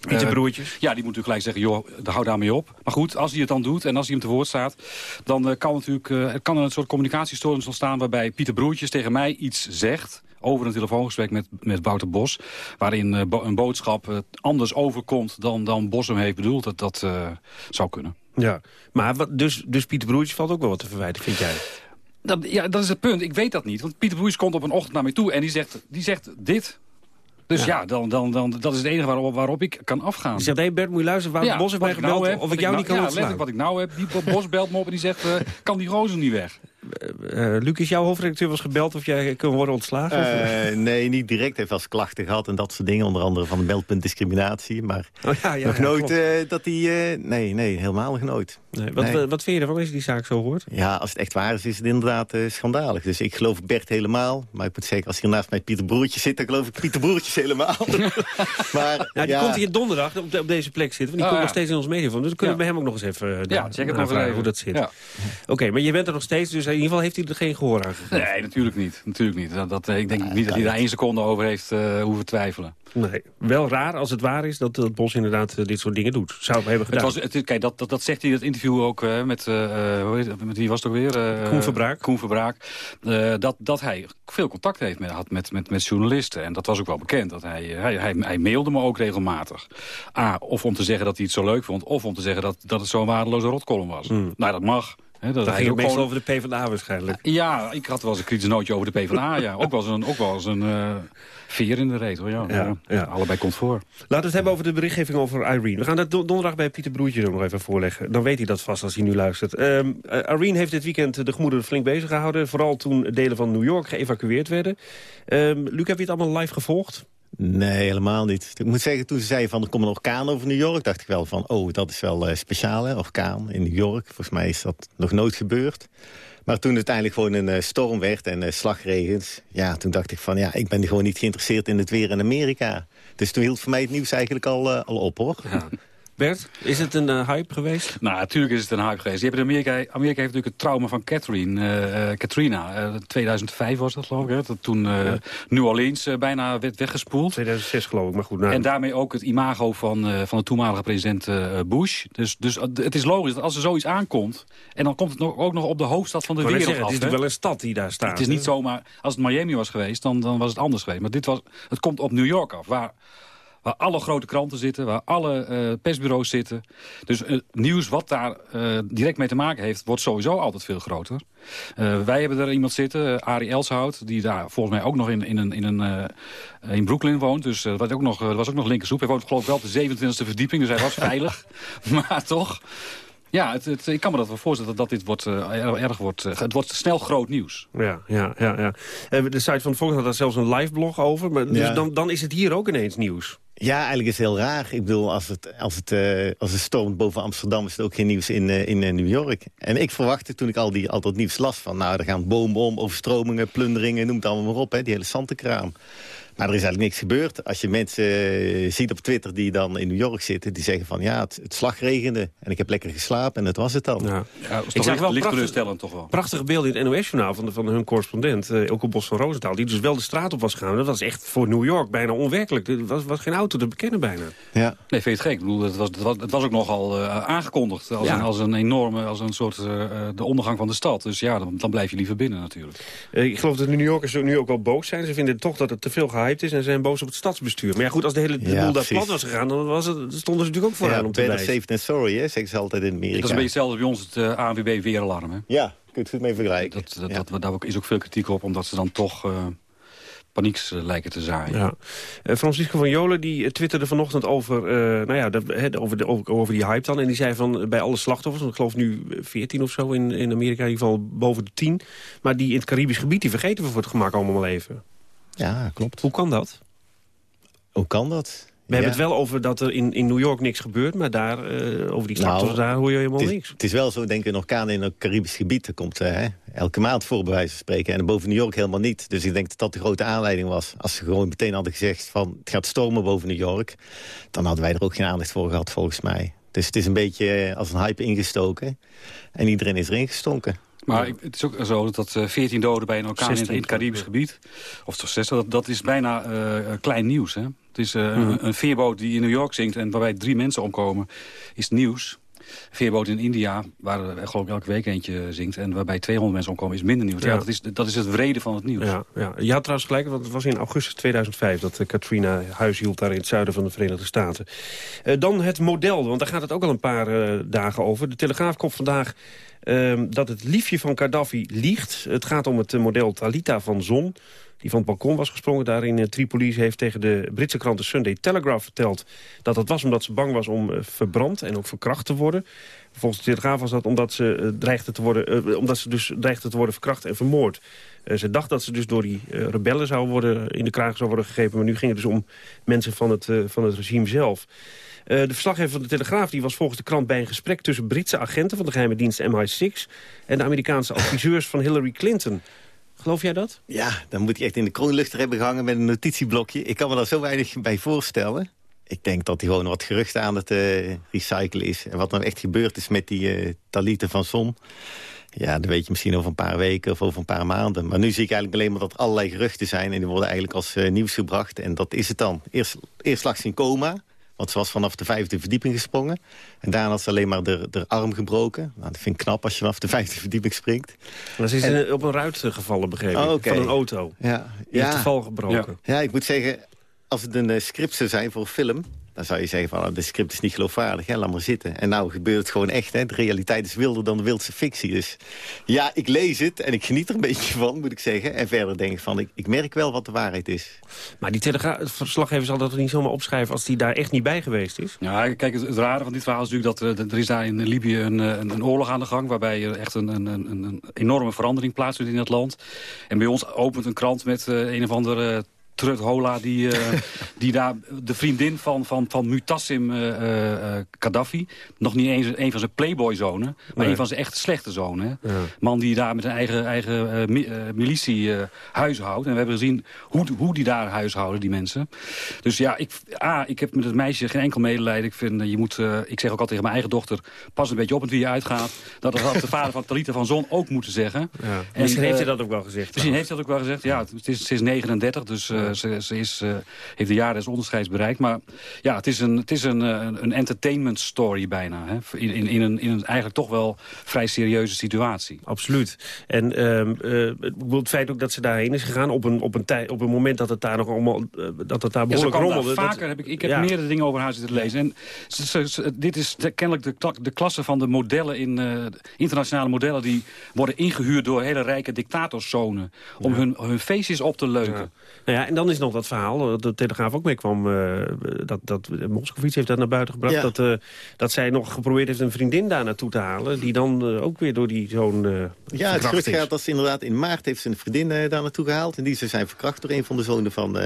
Pieter Broertjes? ja, die moet natuurlijk gelijk zeggen, joh, hou daarmee op. Maar goed, als hij het dan doet en als hij hem te woord staat... dan kan, natuurlijk, er kan er een soort communicatiestoornis ontstaan... waarbij Pieter Broertjes tegen mij iets zegt over een telefoongesprek met, met Wouter Bos... waarin bo een boodschap uh, anders overkomt dan, dan Bos hem heeft bedoeld. Dat dat uh, zou kunnen. Ja, maar wat, dus, dus Pieter Broertjes valt ook wel wat te verwijten, vind jij? Dat, ja, dat is het punt. Ik weet dat niet. Want Pieter Broertjes komt op een ochtend naar mij toe en die zegt, die zegt dit... Dus ja, ja, dan, dan, dan, dat is het enige waarop, waarop ik kan afgaan. Je zegt, hé hey Bert, moet je luisteren, Wouter ja, Bos heeft mij gebeld nou heb, of ik jou nou, niet kan ja, ontslaan. wat ik nou heb, die Bos belt me op en die zegt, uh, kan die gozer niet weg? Uh, Luc, is jouw hoofdredacteur was gebeld of jij kunt worden ontslagen? Uh, nee, niet direct. Hij heeft wel eens klachten gehad en dat soort dingen. Onder andere van de meldpunt discriminatie. Maar oh, ja, ja, nog ja, nooit uh, dat hij... nee, nee, helemaal nog nooit. Nee, wat, Nee. wat vind je ervan als je die zaak zo hoort? Ja, als het echt waar is, is het inderdaad eh, schandalig. Dus ik geloof Bert helemaal. Maar ik moet zeggen, als hier naast mij Pieter Broertjes zit... dan geloof ik Pieter Broertjes helemaal. [LAUGHS] maar, Ja, die komt hier donderdag op, de- op deze plek zitten. Want die Oh, komt ja. nog steeds in ons mediaforum. Dus dan kunnen we Ja. bij hem ook nog eens even uh, Ja, check het nog vragen even. hoe dat zit. Ja. Oké, maar je bent er nog steeds. Dus in ieder geval heeft hij er geen gehoor aan gegeven. Nee, natuurlijk niet. Natuurlijk niet. Dat, dat, eh, ik denk niet dat hij daar één seconde over heeft eh, hoeven twijfelen. Nee, wel raar als het waar is dat het Bos inderdaad eh, dit soort dingen doet. Zou het hebben Het gedaan. was, het, kijk, dat, dat, dat zegt hij in het interview ook eh, met, hoe heet, het, met wie was het ook weer? Eh, Koen Verbraak. Koen Verbraak. Eh, dat, dat hij veel contact heeft met, had met, met, met journalisten. En dat was ook wel bekend. Dat hij, hij, hij, hij mailde me ook regelmatig. A, of om te zeggen dat hij het zo leuk vond. Of om te zeggen dat, dat het zo'n waardeloze rotkolom was. Nou, dat mag. Hè, dat ging het ook meestal gewoon- over de PvdA waarschijnlijk. Ja, ik had wel eens een kritisch nootje over de PvdA. ja. Ook wel eens een, ook wel eens een veer in de reet. Hoor. Ja, Ja, ja. Allebei komt voor. Laten we het hebben over de berichtgeving over Irene. We gaan dat don- donderdag bij Pieter Broertje nog even voorleggen. Dan weet hij dat vast als hij nu luistert. Eh, Irene heeft dit weekend de gemoederen flink bezig gehouden. Vooral toen delen van New York geëvacueerd werden. Ehm Luc, heb je het allemaal live gevolgd? Nee, helemaal niet. Ik moet zeggen, toen ze zei van er komt een orkaan over New York... dacht ik wel van, oh, dat is wel eh, speciaal, hè, orkaan in New York. Volgens mij is dat nog nooit gebeurd. Maar toen het uiteindelijk gewoon een eh, storm werd en eh, slagregens... ja, toen dacht ik van, ja, ik ben gewoon niet geïnteresseerd in het weer in Amerika. Dus toen hield voor mij het nieuws eigenlijk al, al op, hoor. Bert, is het een eh, hype geweest? Nou, natuurlijk is het een hype geweest. Je hebt in Amerika, Amerika heeft natuurlijk het trauma van Catherine, eh, eh, Katrina. Eh, 2005 was dat, geloof ik. Hè? Dat toen eh, New Orleans bijna werd weggespoeld. 2006 geloof ik, maar goed. Nou, En daarmee ook het imago van, eh, van de toenmalige president eh, Bush. Dus, dus het is logisch dat als er zoiets aankomt... en dan komt het nog, ook nog op de hoofdstad van de wereld zeggen, het is af, natuurlijk wel een stad die daar staat. Het is hè? niet zomaar, als het Miami was geweest, dan, dan was het anders geweest. Maar dit was, het komt op New York af, waar, waar alle grote kranten zitten, waar alle eh, persbureaus zitten. Dus het nieuws wat daar eh, direct mee te maken heeft, wordt sowieso altijd veel groter. Eh, wij hebben er iemand zitten, uh, Arie Elshout, die daar volgens mij ook nog in, in, een, in, een, uh, in Brooklyn woont. Dus uh, was ook nog, uh, was ook nog linkersoep. Hij woont geloof ik wel op de 27e verdieping, dus hij was [LAUGHS] veilig. [LAUGHS] maar toch... Ja, het, het, ik kan me dat wel voorstellen dat, dat dit wordt, uh, erg wordt... Uh, het wordt snel groot nieuws. Ja, ja, ja. ja. Uh, de site van de Volkskrant had daar zelfs een live blog over. Maar dus dan, dan is het hier ook ineens nieuws. Ja, eigenlijk is het heel raar. Ik bedoel, als het, als het, eh, als het stormt boven Amsterdam... is het ook geen nieuws in, eh, in eh, New York. En ik verwachtte toen ik al, die, al dat nieuws las van... nou, er gaan bomen om, overstromingen, plunderingen, noem het allemaal maar op. Hè, die hele zantenkraam. Maar er is eigenlijk niks gebeurd. Als je mensen eh, ziet op Twitter die dan in New York zitten... die zeggen van, ja, het, het slagregende en ik heb lekker geslapen en dat was het dan. Ja. Ja, Ik toch zag wel licht prachtig- toch wel. Prachtige beelden in het NOS-journaal van, van hun correspondent, uh, Elko Bos van Roosendaal... die dus wel de straat op was gegaan. Dat was echt voor New York bijna onwerkelijk. Er was, was geen auto te bekennen bijna. Ja. Nee, vind je het gek? Ik bedoel, het was, het was, het was ook nogal uh, aangekondigd als, Ja. een, als een enorme, als een soort uh, de ondergang van de stad. Dus ja, dan, dan blijf je liever binnen natuurlijk. Uh, ik geloof dat de New Yorkers nu ook wel boos zijn. Ze vinden toch dat het te veel gehyped is en zijn boos op het stadsbestuur. Maar ja, goed, als de hele de Ja, boel daar plat was gegaan... dan was het, stonden ze natuurlijk ook vooraan Ja, om te better wijzen. safe than sorry, hè, zeggen ze altijd in Amerika. Dat is een beetje hetzelfde bij ons, het uh, ANWB weeralarm. Hè? Ja, kun je het goed mee vergelijken. Dat, dat, Ja. dat, daar is ook veel kritiek op, omdat ze dan toch uh, panieks uh, lijken te zaaien. Ja. Uh, Francisco van Jolen die twitterde vanochtend over, uh, nou ja, he, over, de, over, over die hype dan. En die zei van bij alle slachtoffers, ik geloof nu 14 of zo in, in Amerika, in ieder geval boven de 10. Maar die in het Caribisch gebied, die vergeten we voor het gemak allemaal even. Ja, klopt. Hoe kan dat? Hoe kan dat? We hebben het wel over dat er in, in New York niks gebeurt, maar daar, uh, over die slachtoffers, Nou, daar hoor je helemaal het niks. Het is wel zo, denk ik, een orkaan in een Caribisch gebied. Dat komt uh, hè, elke maand voor, bij wijze van spreken. En boven New York helemaal niet. Dus ik denk dat dat de grote aanleiding was. Als ze gewoon meteen hadden gezegd van het gaat stormen boven New York... dan hadden wij er ook geen aandacht voor gehad, volgens mij. Dus het is een beetje uh, als een hype ingestoken. En iedereen is erin gestonken. Maar het is ook zo dat uh, 14 doden bij een orkaan in, 16, in het Caribisch gebied... of toch 60, dat, dat is bijna uh, klein nieuws. Hè? Het is uh, Mhm. een, een veerboot die in New York zinkt... en waarbij drie mensen omkomen, is nieuws. Veerboot in India, waar er geloof ik elke week eentje zinkt... en waarbij 200 mensen omkomen, is minder nieuws. Ja. Ja. dat, is, dat is het vrede van het nieuws. Ja, ja. Je had trouwens gelijk, want het was in augustus 2005... dat Katrina huis hield daar in het zuiden van de Verenigde Staten. Uh, dan het model, want daar gaat het ook al een paar uh, dagen over. De Telegraaf komt vandaag uh, dat het liefje van Gaddafi liegt. Het gaat om het uh, model Talita van Zon die van het balkon was gesprongen daar in uh, Tripoli. Heeft tegen de Britse krant The Sunday Telegraph verteld... dat dat was omdat ze bang was om uh, verbrand en ook verkracht te worden. Volgens de Telegraaf was dat omdat ze, eh, dreigde te worden, eh, omdat ze dus dreigde te worden verkracht en vermoord. Eh, ze dacht dat ze dus door die rebellen zou worden, in de kraag zou worden gegrepen. Maar nu ging het dus om mensen van het, van het regime zelf. De verslaggever van de Telegraaf die was volgens de krant bij een gesprek... tussen Britse agenten van de geheime dienst MI6... en de Amerikaanse adviseurs van Hillary Clinton. Geloof jij dat? Ja, dan moet hij echt in de kroonluchter hebben gehangen met een notitieblokje. Ik kan me daar zo weinig bij voorstellen. Ik denk dat hij gewoon wat geruchten aan het eh, recyclen is. En wat nou echt gebeurd is met die eh Talita van Son... Ja, dat weet je misschien over een paar weken of over een paar maanden. Maar nu zie ik eigenlijk alleen maar dat er allerlei geruchten zijn... en die worden eigenlijk als eh, nieuws gebracht. En dat is het dan. Eerst, eerst lag ze in coma, want ze was vanaf de vijfde verdieping gesprongen. En daarna had ze alleen maar de, de arm gebroken. Nou, dat vind ik knap als je vanaf de vijfde verdieping springt. Maar ze is En- op een ruit gevallen, begrepen Oh, van een auto. Ja, heeft de val gebroken. Ja. ik moet zeggen, als het een eh, script zou zijn voor een film... dan zou je zeggen van, ah, de script is niet geloofwaardig, hè, laat maar zitten. En nou gebeurt het gewoon echt, hè. de realiteit is wilder dan de wildste fictie. Dus ja, ik lees het en ik geniet er een [LAUGHS] beetje van, moet ik zeggen. En verder denk ik van, ik, ik merk wel wat de waarheid is. Maar die Telegraaf-verslaggever zal dat niet zomaar opschrijven... als die daar echt niet bij geweest is? Ja, kijk, het, het rare van dit verhaal is natuurlijk dat er, er is daar in Libië een, eh, een, een oorlog aan de gang... waarbij er echt een, een, een, een enorme verandering plaatsvindt in het land. En bij ons opent een krant met eh, een of andere... Trut Hola, die, eh, [LAUGHS] die daar de vriendin van, van, van Mutassim eh, eh, eh, Gaddafi... nog niet eens een van zijn playboy-zonen, maar Nee. een van zijn echt slechte zonen. Hè? Ja. Man die daar met een eigen, eigen eh, mi- eh, militie huishoudt. En we hebben gezien hoe, hoe die daar huishouden, die mensen. Dus ja, ik, A, ik heb met het meisje geen enkel medelijden. Ik, vind, je moet, eh, ik zeg ook altijd tegen mijn eigen dochter... pas een beetje op met wie je uitgaat. Dat had de vader van Talita van Zon ook moeten zeggen. Ja. En, Misschien heeft hij dat ook wel gezegd. Misschien heeft hij dat ook wel gezegd. Ja, het is, ze is 39, dus ze, ze is, eh, heeft de jaren des onderscheids bereikt. Maar ja, het is een, het is een, eh, een entertainment story bijna. Hè? In, in, in, een, in een eigenlijk toch wel vrij serieuze situatie. Absoluut. En ehm, eh, het feit ook dat ze daarheen is gegaan op een, op een, tij, op een moment dat het daar nog allemaal eh, dat het daar Ja, behoorlijk daar rommelde. vaker dat- heb ik, ik heb Ja. meerdere dingen over haar zitten lezen. En ze- ze- ze- dit is de- kennelijk de, de klasse van de modellen in eh, internationale modellen die worden ingehuurd door hele rijke dictatorszonen om hun, hun feestjes op te leuken. Nou ja, en dan is nog dat verhaal, eh, dat de Telegraaf ook mee kwam... eh, dat, dat Moskovits heeft dat naar buiten gebracht... Ja. Dat, eh, dat zij nog geprobeerd heeft een vriendin daar naartoe te halen... die dan ook weer door die eh Ja, het gerucht gaat dat ze inderdaad in maart heeft een vriendin daar naartoe gehaald. En die ze zijn verkracht door een van de zonen van,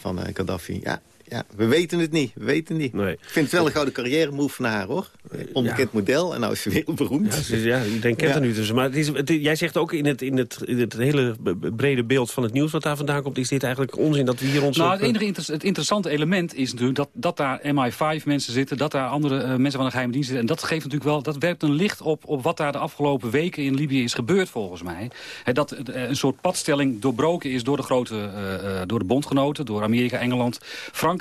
van Gaddafi. Ja, ja, we weten het niet. We weten het niet. Ik vind het wel een gouden carrière move van haar, hoor. Onbekend model en nou is ze wereldberoemd. Ja, ze ja, iedereen kent Ja. haar nu tussen. Maar het is, het- jij zegt ook in het, in, het, in het hele brede beeld van het nieuws wat daar vandaan komt... is dit eigenlijk onzin dat we hier ons... Nou, op, het enige inter- het interessante element is natuurlijk dat, dat daar MI5 mensen zitten, dat daar andere eh, mensen van de geheime dienst zitten. En dat geeft natuurlijk wel, dat werpt een licht op, op wat daar de afgelopen weken in Libië is gebeurd volgens mij. Hè, dat eh, een soort padstelling doorbroken is door de grote, eh, eh, door de bondgenoten, door Amerika, Engeland, Frankrijk.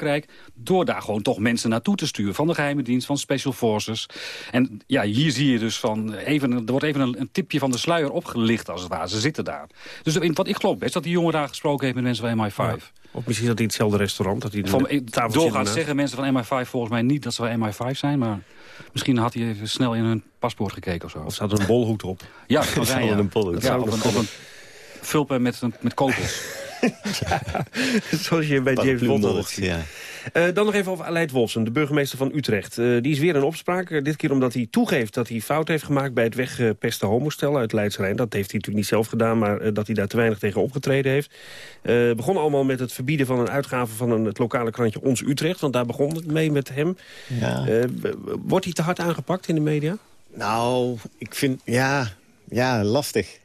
Door daar gewoon toch mensen naartoe te sturen van de geheime dienst, van Special Forces. En ja, hier zie je dus van, even, er wordt even een, een tipje van de sluier opgelicht als het ware. Ze zitten daar. Dus in- wat ik geloof best dat die jongen daar gesproken heeft met mensen van MI5. Of misschien dat hij hetzelfde restaurant... Dat hij Van, doorgaans zeggen mensen van MI5 volgens mij niet dat ze van MI5 zijn, maar misschien had hij even snel in hun paspoort gekeken of zo. Of staat er een bolhoed op. Ja, dat kan [LAUGHS] zijn, ja. een bolhoed. Dat Zou zou nog op een, een vulpen met, met kogels. [LAUGHS] Zoals je bij James Bond Paraplu-models, ziet. ja. Eh, dan nog even over Aleid Wolfsen, de burgemeester van Utrecht. Eh, die is weer in opspraak. Eh, dit keer omdat hij toegeeft dat hij fout heeft gemaakt... bij het wegpesten homostel uit Leidsrijn. Dat heeft hij natuurlijk niet zelf gedaan... maar dat hij daar te weinig tegen opgetreden heeft. Begon allemaal met het verbieden van een uitgave... van een, het lokale krantje Ons Utrecht. Want daar begon het mee met hem. Ja. Wordt hij te hard aangepakt in de media? Nou, ik vind, ja, ja, lastig.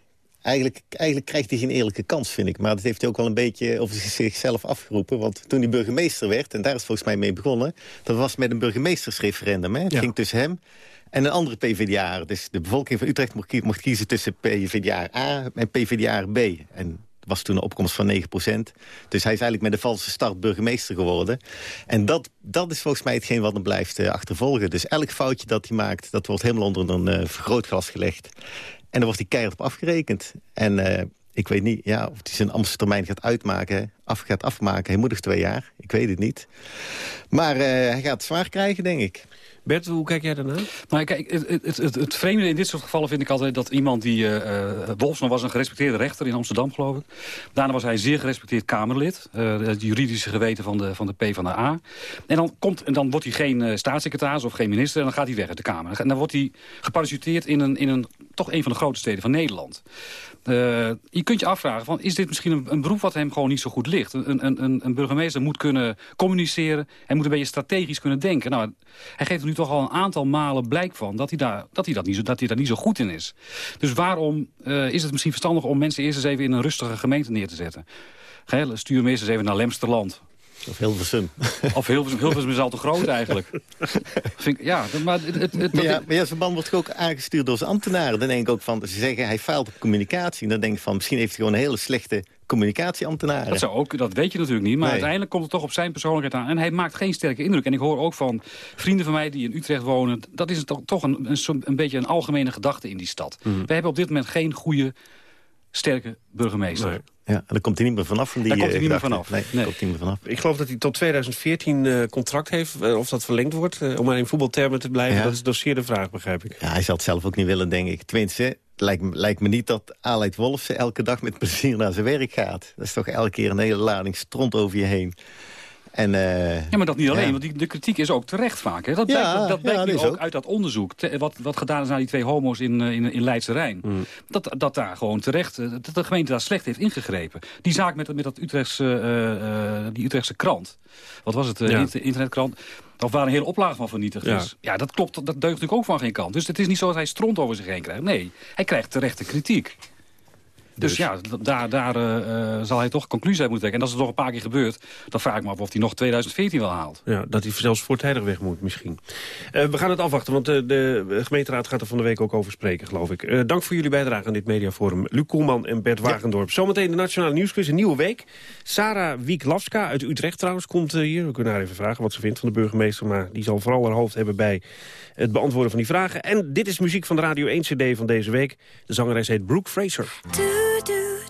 Eigenlijk, eigenlijk krijgt hij geen eerlijke kans, vind ik. Maar dat heeft hij ook wel een beetje over [LAUGHS] zichzelf afgeroepen. Want toen hij burgemeester werd, en daar is volgens mij mee begonnen... dat was met een burgemeestersreferendum. Hè? Het Ja. ging tussen hem en een andere PvdA. Dus de bevolking van Utrecht mocht, kie- mocht kiezen tussen PvdA A en PvdA B. En dat was toen een opkomst van 9% Dus hij is eigenlijk met een valse start burgemeester geworden. En dat, dat is volgens mij hetgeen wat hem blijft eh, achtervolgen. Dus elk foutje dat hij maakt, dat wordt helemaal onder een eh, vergrootglas gelegd. En dan wordt hij keihard op afgerekend. En eh, ik weet niet ja, of hij zijn ambtstermijn gaat uitmaken, af, gaat afmaken. Hij moet nog twee jaar, ik weet het niet. Maar eh, hij gaat het zwaar krijgen, denk ik. Bert, hoe kijk jij daarnaar? Nou, kijk, het, het, het, het vreemde in dit soort gevallen vind ik altijd dat iemand die... eh eh, Wolfson was een gerespecteerde rechter in Amsterdam, geloof ik. Daarna was hij een zeer gerespecteerd Kamerlid. eh, het juridische geweten van de, van de P van de A. En dan, komt, en dan wordt hij geen staatssecretaris of geen minister... en dan gaat hij weg uit de Kamer. En dan wordt hij geparasiteerd in een, in een, toch een van de grote steden van Nederland. Eh, je kunt je afvragen, van, is dit misschien een, beroep wat hem gewoon niet zo goed ligt? Een, een, een, burgemeester moet kunnen communiceren. Hij moet een beetje strategisch kunnen denken. Nou, hij geeft er nu toch al een aantal malen blijk van dat hij, daar, dat hij, dat niet, zo, dat hij daar niet zo goed in is. Dus waarom eh, is het misschien verstandig om mensen eerst eens even in een rustige gemeente neer te zetten? Ge- Stuur eerst eens even naar Lemsterland. Of Hilversum. [LAUGHS] Of Hilversum, Hilversum is al te groot eigenlijk. Vind ik, ja, maar het, het, het- Maar ja, maar ja, zo'n man wordt ook aangestuurd door zijn ambtenaren. Dan denk ik ook van, ze zeggen hij faalt op communicatie. Dan denk ik van, misschien heeft hij gewoon een hele slechte communicatieambtenaren. Dat, zou ook, dat weet je natuurlijk niet. Maar Nee. uiteindelijk komt het toch op zijn persoonlijkheid aan. En hij maakt geen sterke indruk. En ik hoor ook van vrienden van mij die in Utrecht wonen... dat is toch, toch een, een beetje een algemene gedachte in die stad. Mhm. We hebben op dit moment geen goede, sterke burgemeester. Ja, en daar komt hij niet meer vanaf van die Daar komt hij eh, niet meer vanaf. Nee, komt hij niet meer vanaf. Ik geloof dat hij tot 2014 eh, contract heeft. eh, of dat verlengd wordt, eh, om maar in voetbaltermen te blijven. Ja. Dat is zeer de vraag, begrijp ik. Ja, hij zal het zelf ook niet willen, denk ik. Tenminste, lijkt, me- lijkt me niet dat Aleid Wolfs elke dag met plezier naar zijn werk gaat. Dat is toch elke keer een hele lading stront over je heen. En, eh, Ja, maar dat niet alleen, ja. want die, de kritiek is ook terecht vaak. Hè. Dat Ja, blijkt, dat ja, blijkt dat nu ook, ook. uit dat onderzoek. te- wat, wat gedaan is naar die twee homo's in, eh, in, in Leidse Rijn. Mm. Dat, dat daar gewoon terecht, eh, dat de gemeente daar slecht heeft ingegrepen. Die zaak met, met dat Utrechtse, eh, eh, die Utrechtse krant. Wat was het? eh, internetkrant. Of waar een hele oplage van vernietigd Ja. is. Ja, dat klopt. Dat deugt natuurlijk ook van geen kant. Dus het is niet zo dat hij stront over zich heen krijgt. Nee, hij krijgt terechte kritiek. Dus, ja, d- daar, daar eh, eh, zal hij toch conclusie uit moeten trekken. En als het nog een paar keer gebeurt, dan vraag ik me af of hij nog 2014 wel haalt. Ja, dat hij zelfs voortijdig weg moet misschien. Eh, we gaan het afwachten, want eh, de gemeenteraad gaat er van de week ook over spreken, geloof ik. Eh, dank voor jullie bijdrage aan dit mediaforum. Luc Koelman en Bert Wagendorp. Zometeen de Nationale Nieuwsquiz, een nieuwe week. Sarah Wieklavska uit Utrecht trouwens komt hier. We kunnen haar even vragen wat ze vindt van de burgemeester... maar die zal vooral haar hoofd hebben bij het beantwoorden van die vragen. En dit is muziek van de Radio 1 CD van deze week. De zangeres heet Brooke Fraser.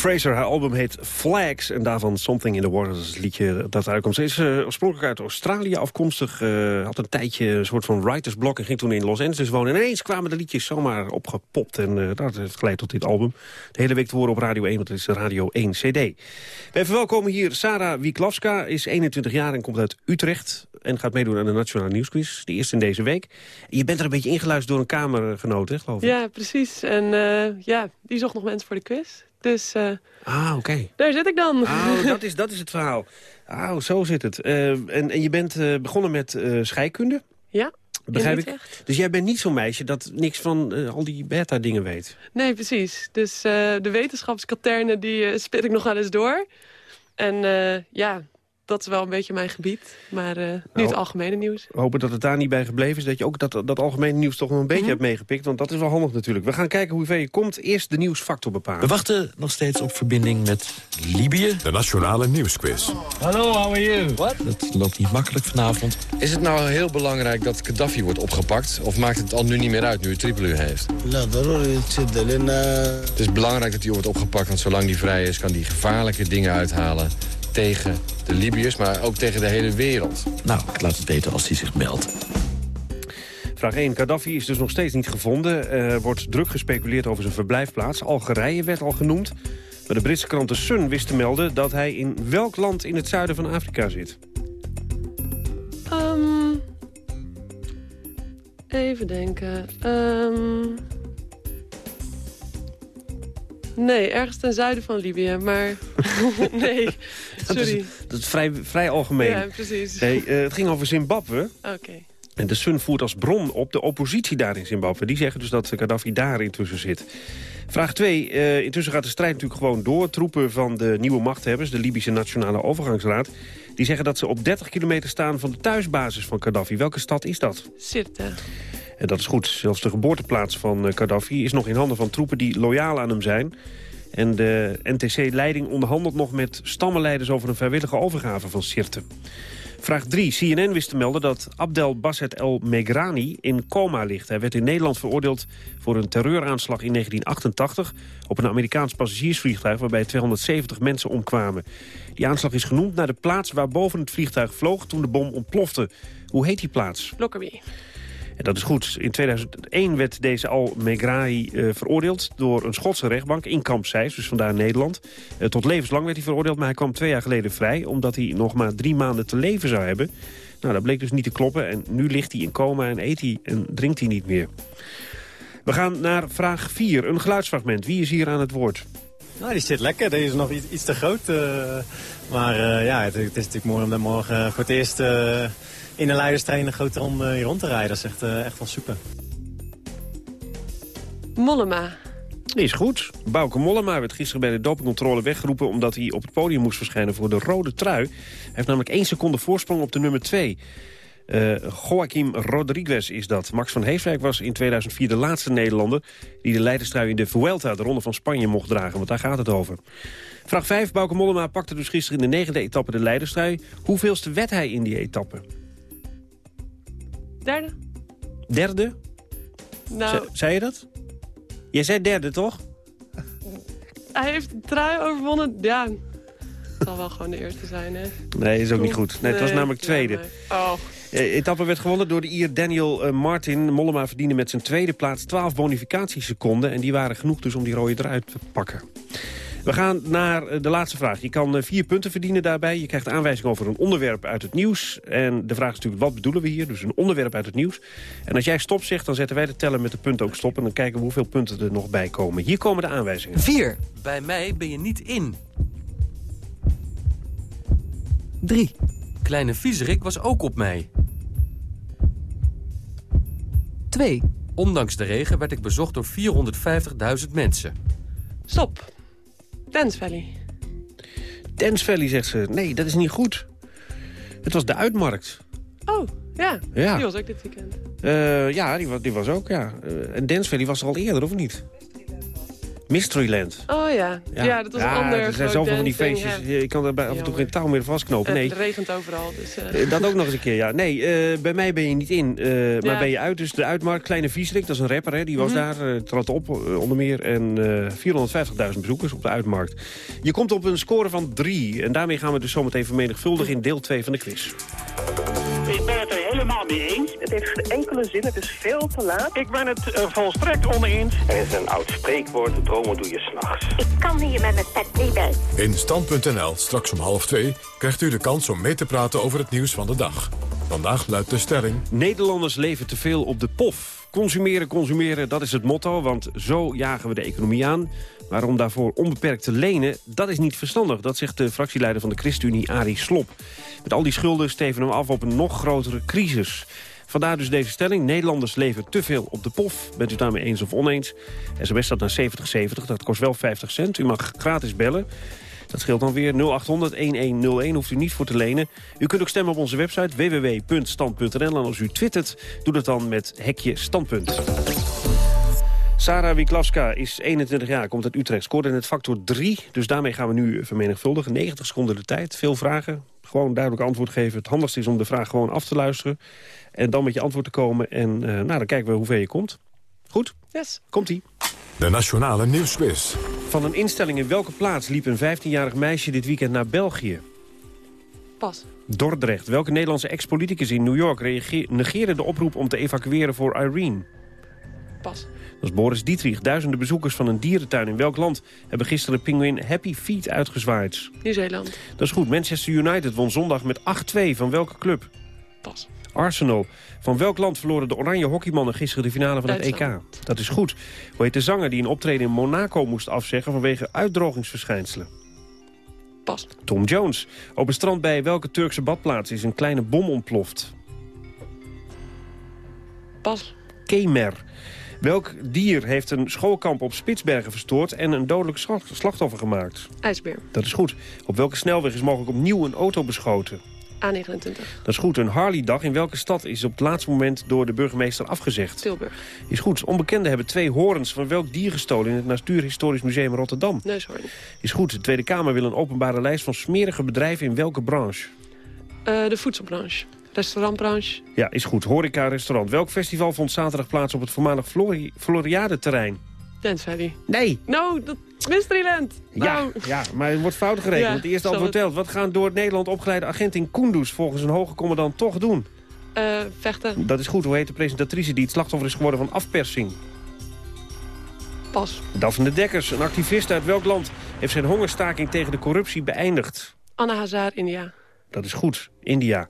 Fraser, haar album heet Flags. En daarvan Something in the Water, dat is het liedje dat uitkomt. Ze is eh, oorspronkelijk uit Australië afkomstig. eh, had een tijdje een soort van writersblok en ging toen in Los Angeles wonen. En ineens kwamen de liedjes zomaar opgepopt. En eh, dat heeft geleid tot dit album. De hele week te horen op Radio 1, want het is Radio 1 CD. Wij verwelkomen hier Sarah Wieklawska, is 21 jaar en komt uit Utrecht. En gaat meedoen aan de Nationale Nieuwsquiz. De eerste in deze week. Je bent er een beetje ingeluisterd door een kamergenoot, hè, geloof ik? Ja, precies. En ja, die zocht nog mensen voor de quiz. Dus eh, Ah, oké. daar zit ik dan. Oh, dat is, dat is het verhaal. Oh, zo zit het. Eh, en, en je bent eh, begonnen met scheikunde, Ja, begrijp ik? Dus jij bent niet zo'n meisje dat niks van al die beta-dingen weet. Nee, precies. Dus de wetenschapskaternen die spit ik nog wel eens door. En ja, dat is wel een beetje mijn gebied. Maar eh, nu Nou. het algemene nieuws. We hopen dat het daar niet bij gebleven is. Dat je ook dat, dat algemene nieuws toch nog een Mhm. beetje hebt meegepikt. Want dat is wel handig natuurlijk. We gaan kijken hoe ver je komt. Eerst de nieuwsfactor bepalen. We wachten nog steeds op verbinding met Libië. De Nationale Nieuwsquiz. Hallo, how are you? Wat? Dat loopt niet makkelijk vanavond. Is het nou heel belangrijk dat Gaddafi wordt opgepakt? Of maakt het al nu niet meer uit, nu hij Tripoli heeft? Het is belangrijk dat hij wordt opgepakt, want zolang hij vrij is... kan hij gevaarlijke dingen uithalen tegen de Libiërs, maar ook tegen de hele wereld. Nou, ik laat het weten als hij zich meldt. Vraag 1. Gaddafi is dus nog steeds niet gevonden. Er wordt druk gespeculeerd over zijn verblijfplaats. Algerije werd al genoemd. Maar de Britse krant The Sun wist te melden dat hij in welk land in het zuiden van Afrika zit. Ehm, even denken. Ehm, nee, ergens ten zuiden van Libië. Maar [LAUGHS] nee, Dat is, sorry. dat is vrij, vrij algemeen. Ja, precies. Nee, eh, het ging over Zimbabwe. Oké. En de Sun voert als bron op de oppositie daar in Zimbabwe. Die zeggen dus dat Gaddafi daar intussen zit. Vraag 2. eh, intussen gaat de strijd natuurlijk gewoon door. Troepen van de nieuwe machthebbers, de Libische Nationale Overgangsraad... die zeggen dat ze op 30 kilometer staan van de thuisbasis van Gaddafi. Welke stad is dat? Sirte. En dat is goed. Zelfs de geboorteplaats van eh, Gaddafi is nog in handen van troepen die loyaal aan hem zijn. En de NTC-leiding onderhandelt nog met stammenleiders over een vrijwillige overgave van Sirte. Vraag 3. CNN wist te melden dat Abdel Basset El Megrani in coma ligt. Hij werd in Nederland veroordeeld voor een terreuraanslag in 1988... op een Amerikaans passagiersvliegtuig waarbij 270 mensen omkwamen. Die aanslag is genoemd naar de plaats waar boven het vliegtuig vloog toen de bom ontplofte. Hoe heet die plaats? Lockerbie. Dat is goed. In 2001 werd deze Al Megrahi eh, veroordeeld door een Schotse rechtbank in Kamp Zeist, dus vandaar Nederland. Eh, tot levenslang werd hij veroordeeld, maar hij kwam twee jaar geleden vrij... omdat hij nog maar drie maanden te leven zou hebben. Nou, dat bleek dus niet te kloppen en nu ligt hij in coma en eet hij en drinkt hij niet meer. We gaan naar vraag 4, een geluidsfragment. Wie is hier aan het woord? Nou, die zit lekker. Deze is nog iets, iets te groot. eh, maar ja, het, het is natuurlijk mooi om daar morgen voor het eerst in een leiderstrein een grote ronde hier rond te rijden. Dat is echt, eh, echt wel super. Mollema. Die is goed. Bouke Mollema werd gisteren bij de dopingcontrole weggeroepen... omdat hij op het podium moest verschijnen voor de rode trui. Hij heeft namelijk één seconde voorsprong op de nummer 2. Eh Joaquim Rodriguez is dat. Max van Heeswijk was in 2004 de laatste Nederlander... die de leiderstrui in de Vuelta, de Ronde van Spanje, mocht dragen. Want daar gaat het over. Vraag 5. Bauke Mollema pakte dus gisteren in de negende etappe de leiderstrui. Hoeveelste werd hij in die etappe? Derde. Derde? Nou, Ze- zei je dat? Jij zei derde, toch? hij heeft de trui overwonnen. Ja, het zal wel gewoon de eerste zijn, hè? Nee, is ook niet goed. Nee, het was namelijk tweede. Oh. De etappe werd gewonnen door de Ier Daniel eh, Martin. Mollema verdiende met zijn tweede plaats 12 bonificatieseconden. En die waren genoeg dus om die rode eruit te pakken. We gaan naar eh, de laatste vraag. Je kan eh, vier punten verdienen daarbij. Je krijgt aanwijzing over een onderwerp uit het nieuws. En de vraag is natuurlijk, wat bedoelen we hier? Dus een onderwerp uit het nieuws. En als jij stop zegt, dan zetten wij de teller met de punten ook stop. En dan kijken we hoeveel punten er nog bij komen. Hier komen de aanwijzingen. 4. Bij mij ben je niet in. 3. Kleine viezerik was ook op mij. 2. Ondanks de regen werd ik bezocht door 450.000 mensen. Stop. Dance Valley. Dance Valley, zegt ze. Nee, dat is niet goed. Het was de uitmarkt. Oh, ja. Ja. Die was ook dit weekend. Eh, ja, die was, die was ook, ja. Eh, en Dance Valley was er al eerder, of niet? Mysteryland. Oh ja. ja, dat was een ander Er zijn zoveel van die feestjes. ja. Ik kan er bij af en toe geen touw meer vastknopen. Nee, Het regent overal. Dus, eh. Eh, Dat ook nog eens een keer, ja. Nee, eh, bij mij ben je niet in, maar Ja. ben je uit. Dus de uitmarkt, Kleine Vieserik, dat is een rapper, hè, die was Mhm. daar, trad op onder meer. En eh 450.000 bezoekers op de uitmarkt. Je komt op een score van 3. En daarmee gaan we dus zometeen vermenigvuldigen in deel 2 van de quiz. Helemaal mee eens. Het heeft geen enkele zin, het is veel te laat. Ik ben het eh, volstrekt oneens. Er is een oud spreekwoord, dromen doe je s'nachts. Ik kan hier met mijn pet niet bij. In Stand.nl, straks om half twee, krijgt u de kans om mee te praten over het nieuws van de dag. Vandaag luidt de stelling... Nederlanders leven te veel op de pof. Consumeren, consumeren, dat is het motto, want zo jagen we de economie aan. Maar om daarvoor onbeperkt te lenen, dat is niet verstandig. Dat zegt de fractieleider van de ChristenUnie, Arie Slop. Met al die schulden steven hem af op een nog grotere crisis. Vandaar dus deze stelling. Nederlanders leven te veel op de pof. Bent u daarmee eens of oneens? SMS staat naar 7070, dat kost wel 50 cent. U mag gratis bellen. Dat scheelt dan weer 0800-1101, hoeft u niet voor te lenen. U kunt ook stemmen op onze website www.stand.nl. En als u twittert, doe dat dan met hekje standpunt. Sarah Wiklawska is 21 jaar, komt uit Utrecht. Scoorde in het factor 3, dus daarmee gaan we nu vermenigvuldigen. 90 seconden de tijd, veel vragen. Gewoon duidelijk antwoord geven. Het handigste is om de vraag gewoon af te luisteren. En dan met je antwoord te komen. En eh, nou, dan kijken we hoe ver je komt. Goed? Yes. Komt-ie. De Nationale Nieuwsquiz. Van een instelling in welke plaats liep een 15-jarig meisje dit weekend naar België? Pas. Dordrecht. Welke Nederlandse ex-politicus in New York negeerde de oproep om te evacueren voor Irene? Pas. Is Boris Dietrich. Duizenden bezoekers van een dierentuin in welk land hebben gisteren pinguïn Happy Feet uitgezwaaid? Nieuw-Zeeland. Dat is goed. Manchester United won zondag met 8-2 van welke club? Pas. Arsenal. Van welk land verloren de oranje hockeymannen gisteren de finale van het EK? Dat is goed. Hoe heet de zanger die een optreden in Monaco moest afzeggen vanwege uitdrogingsverschijnselen? Pas. Tom Jones. Op een strand bij welke Turkse badplaats is een kleine bom ontploft? Pas. Kemer. Welk dier heeft een schoolkamp op Spitsbergen verstoord en een dodelijk slachtoffer gemaakt? IJsbeer. Dat is goed. Op welke snelweg is mogelijk opnieuw een auto beschoten? A29. Dat is goed. Een Harley-dag in welke stad is op het laatste moment door de burgemeester afgezegd? Tilburg. Is goed. Onbekenden hebben twee horens van welk dier gestolen in het Natuurhistorisch Museum Rotterdam? Neushoorn. Is goed. De Tweede Kamer wil een openbare lijst van smerige bedrijven in welke branche? Eh, de voedselbranche. Restaurantbranche. Ja, is goed. Horeca Restaurant. Welk festival vond zaterdag plaats op het voormalig Flori Floriade-terrein? Valley. Nee. Nou, dat Mysteryland. Ja, Nou. ja, maar het wordt fout gerekend. Ja, het eerste antwoord het- telt. Wat gaan door het Nederland opgeleide agent in Kunduz volgens een hoge commandant toch doen? Eh, vechten. Dat is goed. Hoe heet de presentatrice die het slachtoffer is geworden van afpersing? Pas. Daphne Dekkers, een activist uit welk land, heeft zijn hongerstaking tegen de corruptie beëindigd? Anna Hazar, India. Dat is goed. India.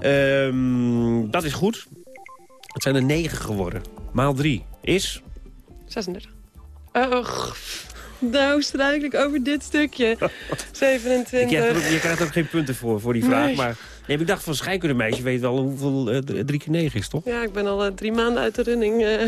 Ehm, dat is goed. Het zijn er negen geworden. Maal drie is... 36. Oh, g- nou struikel ik over dit stukje. 27. Je krijgt, er ook, je krijgt ook geen punten voor, voor die vraag. Nee. Maar nee, ik dacht van scheikundemeisje weet wel hoeveel d- drie keer negen is, toch? Ja, ik ben al eh, drie maanden uit de running. eh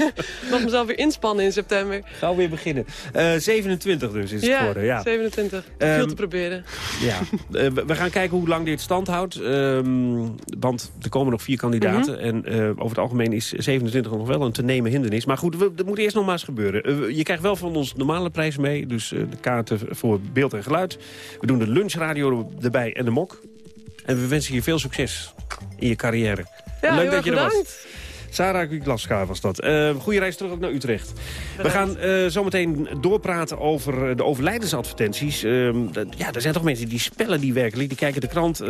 [LAUGHS] mag mezelf weer inspannen in september. Gaan we weer beginnen. Eh 27 dus is het ja, geworden. Ja. 27. Ehm, Veel te proberen. Ja, [LAUGHS] we gaan kijken hoe lang dit stand houdt. Ehm, want er komen nog vier kandidaten. Mhm. En over het algemeen is 27 nog wel een te nemen hindernis. Maar goed, we, dat moet eerst nog maar eens gebeuren. Je krijgt wel van ons normale prijs mee. Dus de kaarten voor beeld en geluid. We doen de lunchradio erbij en de mok. En we wensen je veel succes in je carrière. Ja, Leuk dat je er was. Sarah Glaska was dat. Eh goede reis terug ook naar Utrecht. We gaan eh, zometeen doorpraten over eh, de overlijdensadvertenties. Ehm, ja, er zijn toch mensen die spellen die werkelijk. Die kijken de krant, eh,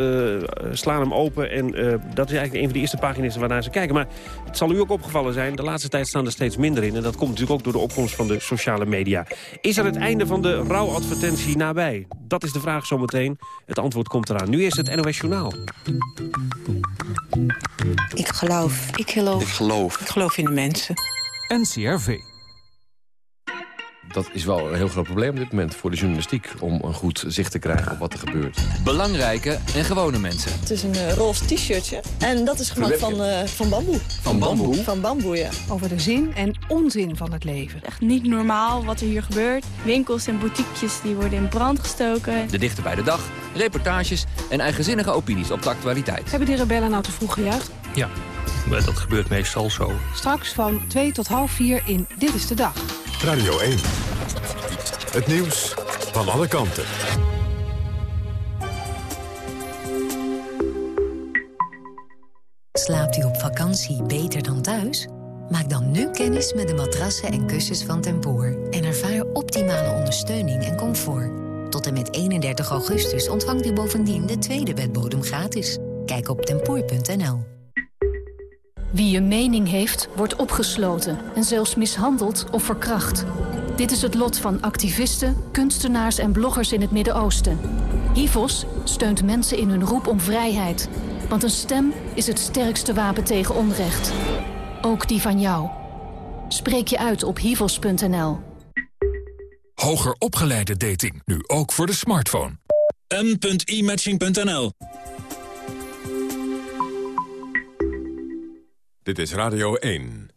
slaan hem open. En eh, dat is eigenlijk een van de eerste pagina's waarnaar ze kijken. Maar het zal u ook opgevallen zijn. De laatste tijd staan er steeds minder in. En dat komt natuurlijk ook door de opkomst van de sociale media. Is er het einde van de rouwadvertentie nabij? Dat is de vraag zometeen. Het antwoord komt eraan. Nu is het NOS Journaal. Ik geloof. Ik geloof. Ik geloof. Ik geloof in de mensen. NCRV. Dat is wel een heel groot probleem op dit moment voor de journalistiek... om een goed zicht te krijgen op wat er gebeurt. Belangrijke en gewone mensen. Het is een eh, roze t-shirtje. En dat is gemaakt van, eh, van bamboe. Van bamboe? Van bamboe, ja. Over de zin en onzin van het leven. Echt niet normaal wat er hier gebeurt. Winkels en boutiquejes die worden in brand gestoken. De dichter bij de dag, reportages en eigenzinnige opinies op de actualiteit. Hebben die rebellen nou te vroeg gejuicht? Ja, maar dat gebeurt meestal zo. Straks van 2 tot half 4 in Dit is de Dag. Radio 1. Het nieuws van alle kanten. Slaapt u op vakantie beter dan thuis? Maak dan nu kennis met de matrassen en kussens van Tempoor... en ervaar optimale ondersteuning en comfort. Tot en met 31 augustus ontvangt u bovendien de tweede bedbodem gratis. Kijk op tempoor.nl. Wie een mening heeft, wordt opgesloten en zelfs mishandeld of verkracht. Dit is het lot van activisten, kunstenaars en bloggers in het Midden-Oosten. Hivos steunt mensen in hun roep om vrijheid. Want een stem is het sterkste wapen tegen onrecht. Ook die van jou. Spreek je uit op hivos.nl. Hoger opgeleide dating, nu ook voor de smartphone. m.imatching.nl Dit is Radio 1.